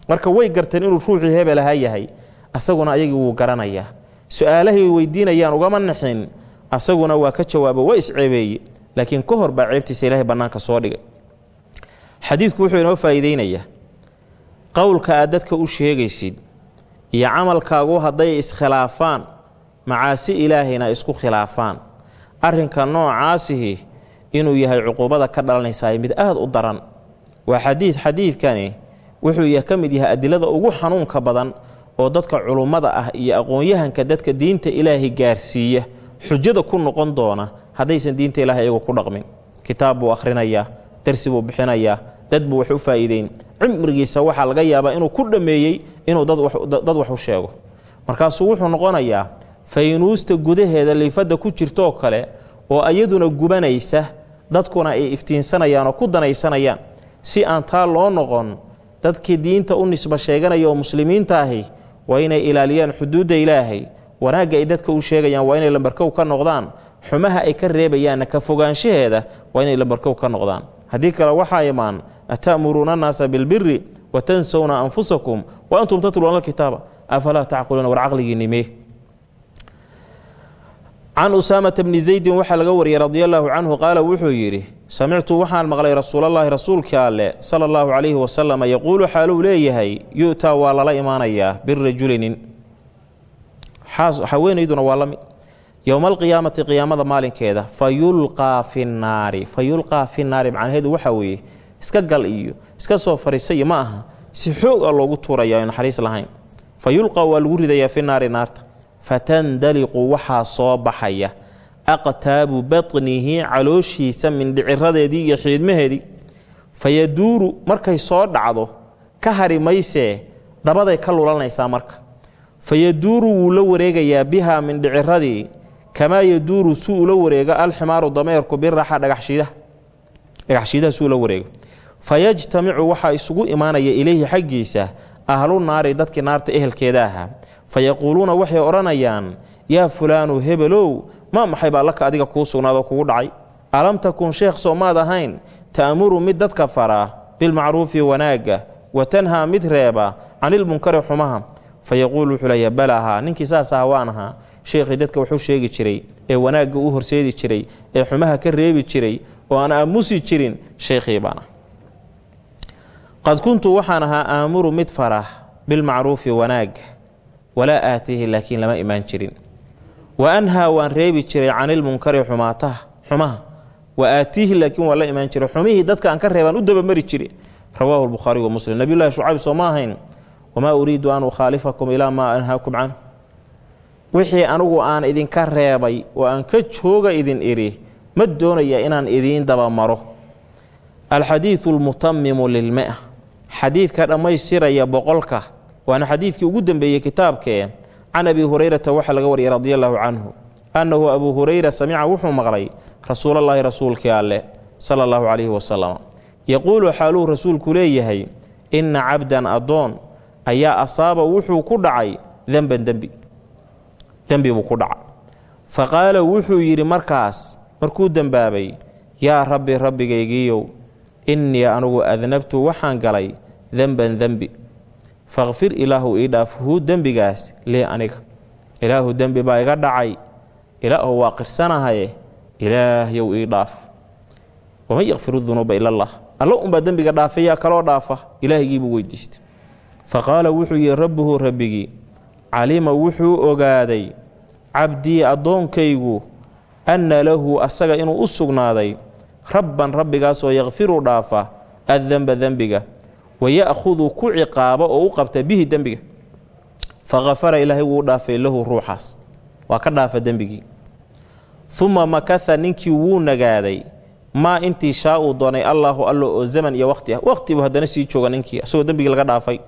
Marka way garteen inuu ruuxii hebel ahaa yahay asaguna ayagii wuu garanayaa su'aalahay weydiinayaan ugama nixin. Asaguna waa ka jawaabo waa isceebeeye laakiin ka hor baa ceebtiisa ilaahay bannaanka soo dhigay. Xadiidku wuxuu inoo faa'iideynayaa qowlka aad dadka u sheegaysid iyo camalkaagu hadday iskhilaafaan macaasi ilaahayna isku khilaafaan arrinka noocaasihi inuu yahay cuquubada ka dhalanaysaa mid aad u daran. Waa xadiid xadiidkani wuxuu ka mid yahay adilada ugu xanuunka badan oo dadka culummada ah iyo aqoon-yahanka dadka diinta ilaahay gaarsiiya xujada ku noqon doona haddaysan diinta ilaahay iyagu ku dhaqmin. Kitaab buu akhrinayaa darsi buu bixinayaa dad buu wax u faa'iideyn. Cimrigiisa waxaa laga yaabaa inuu ku dhammeeyey inuu dad wax u sheego. Markaasuu wuxuu noqonayaa faynuusta gudaheeda liifadda ku jirtoo kale oo iyaduna gubanaysa dadkuna ay iftiinsanayaan oo ku danaysanayaan. Si aan taa loo noqon dadkii diinta u nisba sheeganaya oo muslimiinta ahi waa inay ilaaliyaan xuduudda ilaahay. Wanaagga ay dadka u sheegayaan waa inay lambarkow ka noqdaan. Xumaha ay ka reebayaanna ka fogaanshaheeda waa inay lambarkow ka noqdaan. Haddii kale waxaa imaan ata'muruuna annaasa bilbiri wa tansawna anfusakum wa antum tatluuna alkitaaba afalaa tacqiluuna war caqligiinnimee can usaamata bni zaydin waxaa laga wariyey radi allaahu canhu qaala wuxuu yidhi samictu waxaan maqlay rasuulallaahi rasuulkii alleh sala allahu calayhi wasalama yaquulu xaaluu leeyahay yu'taa waa lala imaanayaa birajulinin haweenayduna waa la mid yowma alqiyaamati qiyaamada maalinkeeda fa yulqaa fi nnaari fa yulqaa fi nnaari macnaheedu waxaa weeye iska gal iyo iska soo fariisayo ma aha si xoog a loogu naari naarta fatandaliqu waxaa soo baxaya aqtaabu batnihi calooshiisa mindhiciradeedii iyo xiidmaheedii fayaduuru markay soo dhacdo ka hari maysee dabaday ka lulanaysaa marka fayaduuru wuu la wareegayaa bihaa mindhiciradii kamaa yaduuru suu ula wareego alximaaru dameerku biraxa dhagaxshiidaha dhagaxshiidaha suu ula wareego fayajtamicu waxaa isugu imaanaya ilayhi xaggiisa ahlu naari dadkii naarta ehelkeeda ahaa fayaquuluuna waxay odhanayaan yaa fulaanu hebelow maa maxay baa laka adiga kuu sugnaadoo kugu dhacay? Alam takun sheekh soo maad ahayn ta'muru mid dadka faraa bilmacruufi wanaagga wa tanhaa mid reeba canilmunkari xumaha. Fayaquulu wuxuu leeya balaahaa ninkii saas aha waan ahaa. Sheekhii dadka waxu sheegi jiray ee wanaagga u horseedi jiray ee xumaha ka reebi jiray oo aan aamusi jirin sheekhii baan ah qad kuntu waxaan ahaa aamuru mid farah bilmacruufi wanaagga walaa aatihi laakiin lama imaan jirin. Wa anhaa waan reebi jiray canilmunkari xumaataha xumaha. Wa aatiihi laakiin waan la imaan jiray xumihii dadka aan ka reebaan u dabamari jiri rawaahu lbukhaari wa muslim. Nabiyulahi shucayb soo ma ahayn. Wamaa uriidu an ukhaalifakum ilaa maa anhaakum can wixii anigu aan idinka reebay oo aan ka jooga idin idhi ma doonaya inaan idiin dabamaro alxadiidu almutamimu lilmia. Xadiidka dhammaystiraya boqolka waana xadiidkii ugu dembeeyey kitaabkee can abi hurayrata waxaa laga wariyay radi allaahu canhu annahu abuu hurayra samica wuxuu maqlay rasuulallaahi rasuulkii alleh sala allahu calayhi wasalam yaquulu xaaluu rasuulku leeyahay inna cabdan addoon ayaa asaaba wuxuu ku dhacay denban dembi dembi buu ku dhaca fa qaala wuxuu yidhi markaas markuu dembaabay yaa rabbi rabbigaygiiyow innii anugu adnabtu waxaan galay denban dembi fakfir ilaahu ii dhaaf huu dembigaas lii aniga. Ilaahu dembi baa iga dhacay. Ilaahu waa qirsanahaye ilaahyow ii dhaaf waman yakfiru dunuuba ila allah. Alla unbaa dembiga dhaafay yaa kaloo dhaafa? Ilaahaygiibuu weydiistay. Fa qaala wuxuu yidhi rabbuhu rabbigii calima wuxuu ogaaday cabdii addoonkaygu anna lahu asaga inuu u sugnaaday rabban rabbigaasoo yakfiru dhaafa addenba dembiga waya'khudu ku ciqaaba oo u qabta bihi dembiga fakafara ilaahay wuu dhaafay lahu ruuxaas waa ka dhaafa dembigii uma makatha ninkii wuu nagaaday maa intii shaa uu doonay allaahu allo oo zaman iyo waqhti ah waqhtibu haddana sii jooga ninkii asagoo dembigii laga dhaafay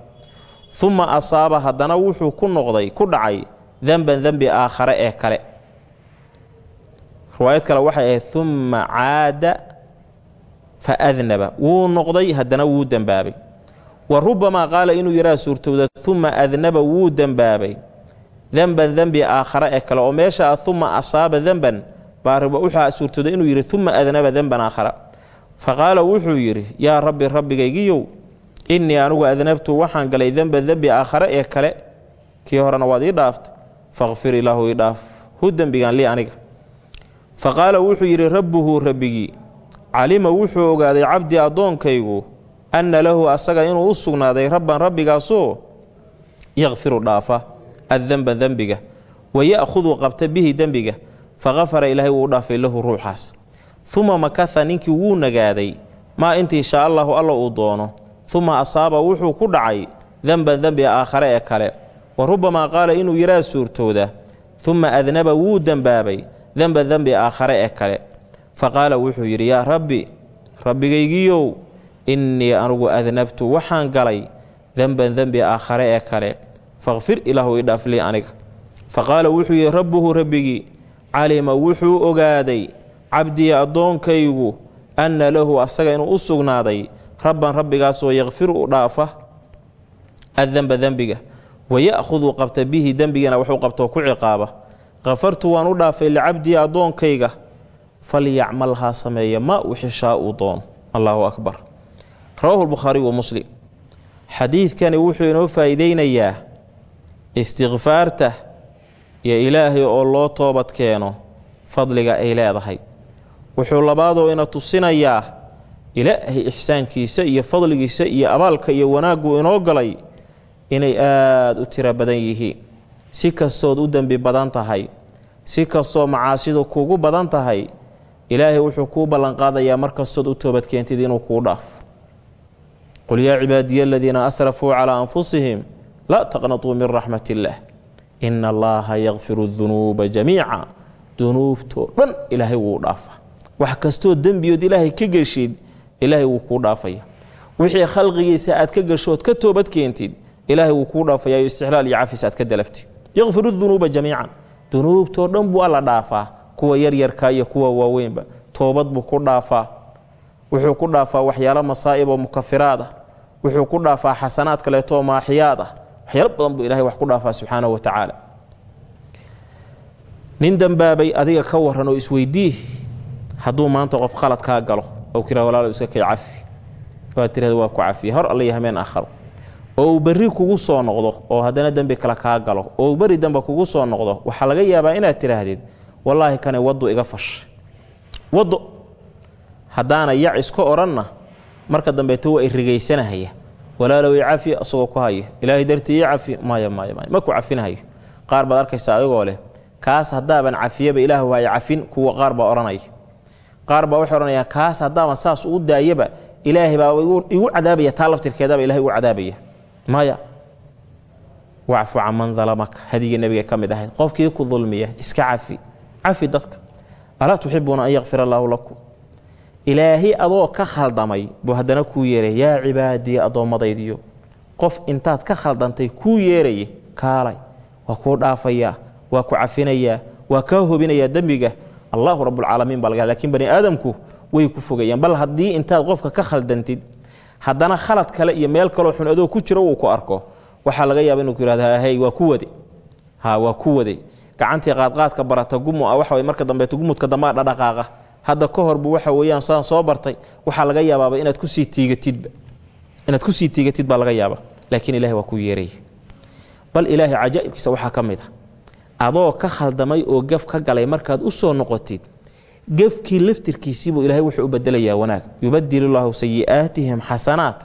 uma asaaba haddana wuxuu ku noqday ku dhacay denban dembi aakhare ee kale riwaayad kale waxay ahayd caada fa adnaba wuu noqday haddana wuu dembaabay wa rubamaa qaala inuu yidhaha suurtowda uma adnaba wuu dembaabay denban dembi aakhare ee kale oo meesha ah uma asaaba denban baa waxaa suurtooda inuu yidhi uma adnaba denban aakhara fa qaala wuxuu yidhi yaa rabbi rabbigaygiyow innii anugu adnabtu waxaan galay denba dembi aakhare ee kale. Kii horena waad ii dhaaftay fakfir ilaahu ii dhaaf. Hu dembigan lii aniga. Fa qaala wuxuu yidhi rabbuhu rabbigii calima wuxuu ogaaday cabdii addoonkaygu anna lahu asaga inuu u sugnaaday rabban rabbigaasoo yakfiru dhaafa addenba dembiga wa ya'khudu qabta bihi dembiga fakafara ilaahay wuu u dhaafay lahu ruuxaas. Uma makatha ninkii wuu nagaaday maa intii shaa allahu alla uu doono uma asaaba wuxuu ku dhacay denban dembi aakhare ee kale. Wa rubamaa qaala inuu yidhaa suurtooda uma adnaba wuu dembaabay denba dembi aakhare ee kale. Fa qaala wuxuu yidhi yaa rabbi rabbigaygiyow innii anugu adnabtu waxaan galay denban dembi aakhare ee kale. Fakfir ilaahu idhaaf lii aniga. Fa qaala wuxuu yidhi rabbuhu rabbigii calima wuxuu ogaaday cabdii addoonkaygu anna lahu asaga inuu u sugnaaday rabban rabbigaasoo yakfiru u dhaafa addenba dembiga waya'khudu qabta bihi dembigana waxuu qabtoo ku ciqaaba. Kafartu waan u dhaafay licabdii addoonkayga falyacmal haa sameeya ma wixishaa uu doono allaahu akbar rawaahu lbukhaari wa muslim. Xadiidkani wuxuu inoo faa'iideynayaa istikfaarta iyo ilaahay oo loo toobad keeno fadliga ay leedahay. Wuxuu labaadoo ina tusinayaa ilaahay ixsaankiisa iyo fadligiisa iyo abaalka iyo wanaaggu inoo galay inay aada u tiro badan yihiin. Si kastood u dembi badan tahay si kastoo macaasidu kuugu badan tahay ilaahay wuxuu kuu ballanqaadayaa mar kastood u toobadkeentid inuu kuu dhaafo qul yaa cibaadiya aladiina asrafuu calaa anfusihim laa taqnatuu min raxmat illaah ina allaaha yakfiru dunuuba jamiica dunuubtoo dhan ilaahay wuu dhaafa wax kastoo dembiyood ilaahay ka geshid ilaahay wuu kuu dhaafaya wixii khalqigiisa aad ka geshood ka toobadkeentid ilaahay wuu kuu dhaafaya iyo istixlaal iyo cafis aad ka dalabtid yakfiru dunuuba jamiican dunuubtoo dhan buu alla dhaafaa kuwa yaryarka iyo kuwa waaweynba toobad buu ku dhaafaa wuxuu ku dhaafaa waxyaalo masaa'ib oo mukafiraad ah wuxuu ku dhaafaa xasanaad kaleeto oo maaxiyaad ah. Waxyaalo badan buu ilahay wax ku dhaafaa subxaanahu wa tacaala. Nin dembaabay adiga ka waran oo isweydii hadduu maanta qof khalad kaa galo ou kiraa walaalo iska kay cafi. Waad tirahda waa ku cafiya hor alla iyo hameen oo uu berri kugu soo noqdo oo haddana dembi kale kaa galo oo uu berri dambe kugu soo noqdo waxaa laga yaabaa inaad tidhaahdid wallaahi kane waddu iga fashay waddo haddaana yac iska odhanna marka dambeeto waa irigaysanahaya walaalow i cafi isagoo ku haya ilaahay dartii ii cafi maya maya maya ma ku cafinahayo qaar baad arkaysa adigoo leh kaas haddaaban cafiyaba ilaah waaya cafin kuwa qaar baa odhanaya. Qaar baa waxay odhanayaan kaas haddaaban saas ugu daayaba ilaahay baa igu cadaabaya taa laftirkeedaba ilahay igu cadaabaya. Maya wacfu can man dalamaka hadigii nebiga ka mid ahayd. Qofkii ku dulmiya iska cafi cafi dadka. Alaa tuxibuuna an yakfir allaahu lakum ilaahay adoo ka khaldamay buu haddana kuu yeeray yaa cibaadii addoommadaydiyo qof intaad ka khaldantay kuu yeeraya kaalay waa kuu dhaafayaa waa ku cafinayaa waa kaa hobinayaa dembiga. Allahu rabbulcaalamiin baa laga laakiin bani aadamku way ku fogayaan bal haddii intaad qofka ka khaldantid haddana khalad kale iyo meel kaloo xun adoo ku jiro uu ku arko. Waxaa laga yaaba inuu ku yihahdo hey waa ku wade ha waa ku wade gacantii qaadqaadka barata gumu ah waxa marka dambeeto gumudka dambaa dhadhaqaaqa hadda ka horbu waxa weeyaan saan soo bartay waxaa laga yaabaaba inaad ku sii tiigatidba inaad ku sii tiigatid baa laga yaaba laakiin ilahay waa ku yeeraya bal ilaahay cajaa'ibkiisa waxaa ka mid a adoo ka khaldamay oo gaf ka galay markaad u soo noqotid gefkii laftirkiisiibuu ilahay wuxuu u bedelayaa wanaag. Yubadilu llaahu sayi'aatihim xasanaat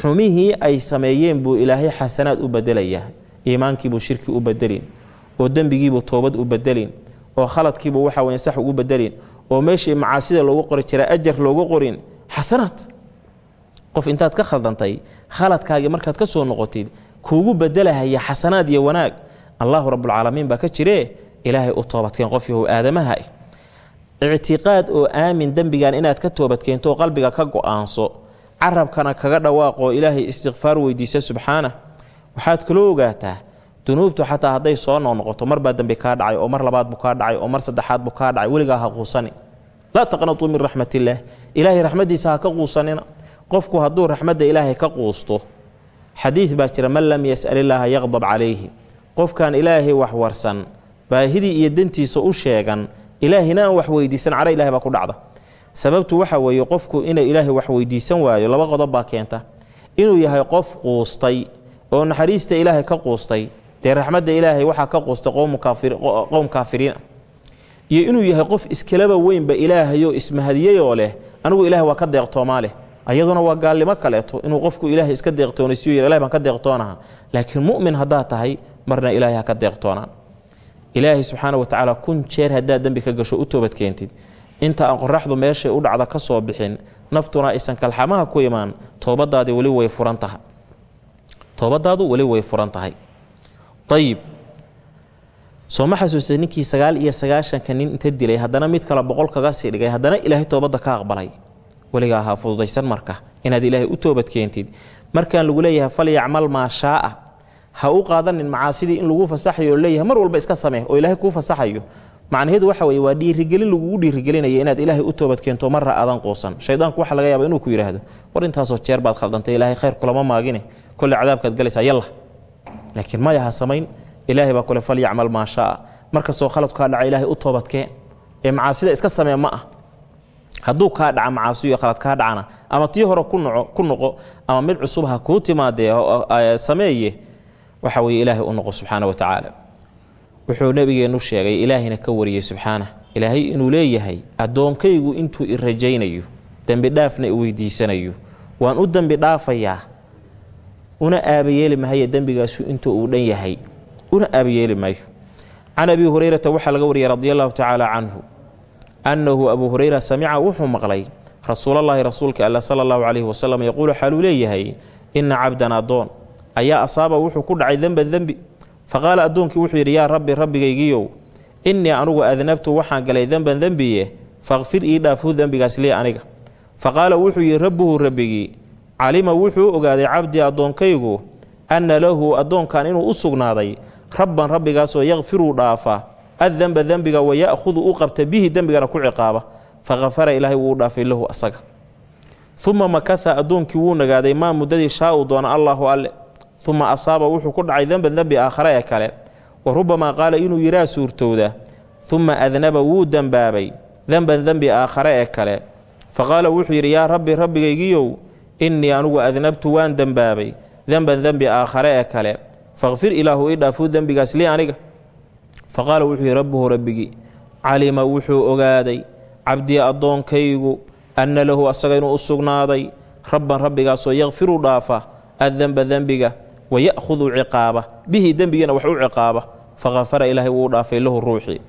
xumihii ay sameeyeen buu ilaahay xasanaad u bedelayaa iimaankiibuu shirki u bedelin oo dembigiibuu toobad u bedelin oo khaladkiibuu waxa weya sax ugu bedelin oo meeshii macaasida loogu qori jiraa ajar loogu qorin xasanaad. Qof intaad ka khaldantay khaladkaagii markaad ka soo noqotid kuugu bedelahaya xasanaad iyo wanaag. Allahu rabbulcaalamiin baa ka jiree ilaahay u toobadkeen qof yahow aadamaha. Ictiqaad oo aamin dembigan inaad ka toobadkeento qalbiga ka go'aanso carabkana kaga dhawaaqoo ilaahay istikfaar weydiisa subxaana waxaad kaloo ogaataa dunuubtu xataa hadday soo noqnoqoto marbaa dembi kaa dhacay oo mar labaad buu kaa dhacay oo mar saddexaad buu kaa dhacay weligaa ha quusani laa taqnatuu min raxmatillaah ilaahay raxmaddiisa ha ka quusanina. Qofku hadduu raxmadda ilaahay ka quusto xadiid baa jira man lam yas'al illaaha yaqdab calayhi. Qofkaan ilaahay wax warsan baahidii iyo dantiisa u sheegan ilaahina aan wax weydiisan cara ilahay baa ku dhacda. Sababtu waxa weeye qofku inay ilaahay wax weydiisan waayo laba qodob baa keenta. Inuu yahay qof quustay oo naxariista ilaahay ka quustay dee raxmadda ilaahay waxaa ka quustay qowm kaafiriina iyo inuu yahay qof iskalaba weynba ilaahayoo ismahadiyeyoo leh anigu ilahay waa ka deeqtoomaa leh. Ayaduna waa gaalnimo kaleeto inuu qofku ilaahay iska deeqtoonaysiyo ilahay baan ka deeqtoonaha. Laakiin mu'min haddaad tahay marna ilaahay ha ka deeqtoonaan. Ilaahay subxaana wa tacaala kun jeer haddaad dembi ka gasho u toobadkeentid inta aan qoraxdu meeshay u dhacda ka soo bixin naftuna aysan kalxamaha ku imaan toobadaadi weli way furan tahay. Toobadaadu weli way furan tahay. Ayib soo ma xasuustay ninkii sagaal iyo sagaashanka nin inta dilay haddana mid kale boqol kaga sii dhigay haddana ilaahay toobadda ka aqbalay. Weligaa ha fududaysan marka inaad ilaahay u toobadkeentid markaan lagu leeyahay falyacmal maa shaaa. Ha u qaadanin macaasidii in lagu fasaxayo leeyahay mar walba iska samee oo ilaahay kuu fasaxayo. Macnaheedu waxa weye waa dhiirigelin lagugu dhiirigelinaya inaad ilaahay u toobadkeento marra aadan quusan. Shaydaanku waxa laga yaaba inuu ku yidhaahdo war intaasoo jeer baad khaldantay ilaahay khayr kulama maagine. Kolle cadaabkaad galaysaa yalla. Laakiin maya ha samayn ilaahay baa kule falyacmal maa shaaa markastoo khaladku kaa dhaca ilaahay u toobadkeen ee macaasida iska samee ma ah. Hadduu kaa dhaca macaasiyo khalad kaa dhacana ama tii hore ku noqo ama mid cusub ha kuu timaadee sameeye waxa weye ilaahay u noqo subxaana wa tacaala. Wuxuu nebigeennu sheegay ilaahayna ka wariyey subxaana. Ilaahay inuu leeyahay addoonkaygu intuu i rajaynayo dembi dhaafna i weydiisanayo. Waan u dembi dhaafayaa una aabayeeli mahaye dembigaasu intuu uu dhan yahay una aabayeeli maayo. Can abi hurayrata waxaa laga wariyay radi allahu tacaala canhu annahu abuu hurayra samica wuxuu maqlay rasuulallaahi rasuulka alla sala allahu calayhi wasalam yaquulu xaaluu leeyahay inna cabdan addoon. Ayaa asaaba wuxuu ku dhacay demban dembi faqaala addoonkii wuxuu yidhi yaa rabbi rabbigaygiyow innii anugu adnabtu waxaan galay demban dembiye faqfir ii dhaafhu dembigaas lii aniga. Faqaala wuxuu yidhi rabbuhu rabbigii calima wuxuu ogaaday cabdii addoonkaygu anna lahu addoonkan inuu u sugnaaday rabban rabbigaasoo yakfiruu dhaafa addenba dembiga waya'khudu u qabta bihi dembigana ku ciqaaba. Faqafara ilaahay wuu dhaafay lahu asaga. Uma makata addoonkii wuu nagaaday maa muddadii uu doona allaahu alle. Uma asaaba wuxuu ku dhacay demban dembi aakhare ee kale. Wa rubbamaa qaala inuu yiraa suurtowda uma adnaba wuu dembaabay demban dembi aakhare ee kale. Fa qaala wuxuu yidhi yaa rabbi rabbigaygiyow innii anugu adnabtu waan dembaabay demban dembi aakhare ee kale faqfir ilaahu ii dhaafuu dembigaas lii aniga. Fa qaala wuxuu yidhi rabbuhu rabbigii calima wuxuu ogaaday cabdii addoonkaygu anna lahu asaga inuu u sugnaaday rabban rabbigaasoo yakfiru dhaafa addenba dembiga waya'khudu ciqaaba. Bihi dembigana wax u ciqaaba. Faqafara ilaahay wuu dhaafay lahu ruuxii.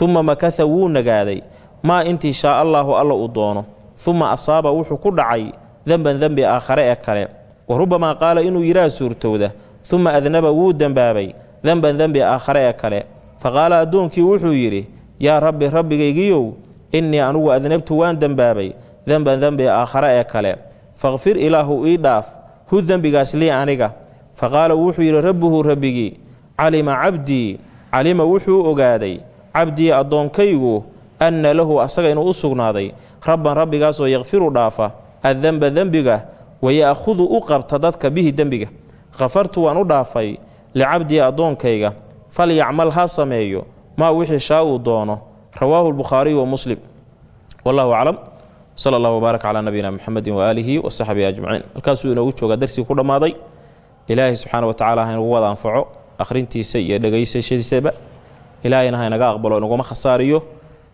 Uma makata wuu nagaaday. Maa intii shaa allaahu alla uu doono. Uma asaaba wuxuu ku dhacay demban dembi aakhare ee kale. Wa rubbamaa qaala inuu yidhaha suurtowda uma adnaba wuu dembaabay demban dembi aakhare ee kale faqaala addoonkii wuxuu yidhi yaa rabbi rabbigaygiyow innii anugu adnabtu waan dembaabay demban dembi aakhare ee kale faqfir ilaahu ii dhaaf hu dembigaas lii aniga faqaala wuxuu yidhi rabbuhu rabbigii calima cabdii calima wuxuu ogaaday cabdii addoonkaygu anna lahu asaga inuu u sugnaaday rabban rabbigaasoo yakfiru dhaafa addenba dembiga waya'khudu u qabta dadka bihi dembiga khafartu waan u dhaafay licabdii addoonkayga falyacmal ha sameeyo maa wixii shaa uu doono. Rawaahu lbukhaariyu wa muslim. Wallahu aclam. Sala allah wbaarak calaa nabiyina muxamedin waaalihi wa saxbihi ajmaciin halkaasuu inoogu joogaa darsigii ku dhammaaday. Ilaahay subxaana wa tacala ha inugu wada anfaco akhrintiisa iyo dhegaysashadiisaba ilaahayna ha inaga aqbalo inaguma khasaariyo.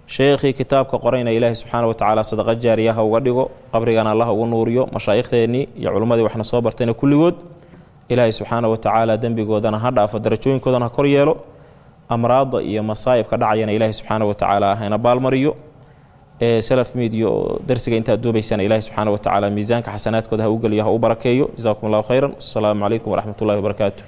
Sheekhii kitaabka qorayna ilaahay subxaana wa tacaala sadaqa jaariya ha uga dhigo qabrigana allah ugu nuuriyo mashaaikhdeenii iyo culimmadii waxna soo bartayna kulligood ilaahay subxaana wa tacaala dembigoodana ha dhaafo darajooyinkoodana ha kor yeelo amraadda iyo masaa'ibka dhacayana ilaahay subxaana wa tacaala hayna baalmariyo ee salaf miidiya oo darsiga intaad duubaysana ilaahay subxaana wa tacaala miisaanka xasanaadkooda ha u geliyo ha u barakeeyo. Jasaakum allahu khayran. Wasalaamu calaykum waraxmat ullahi wabarakaatu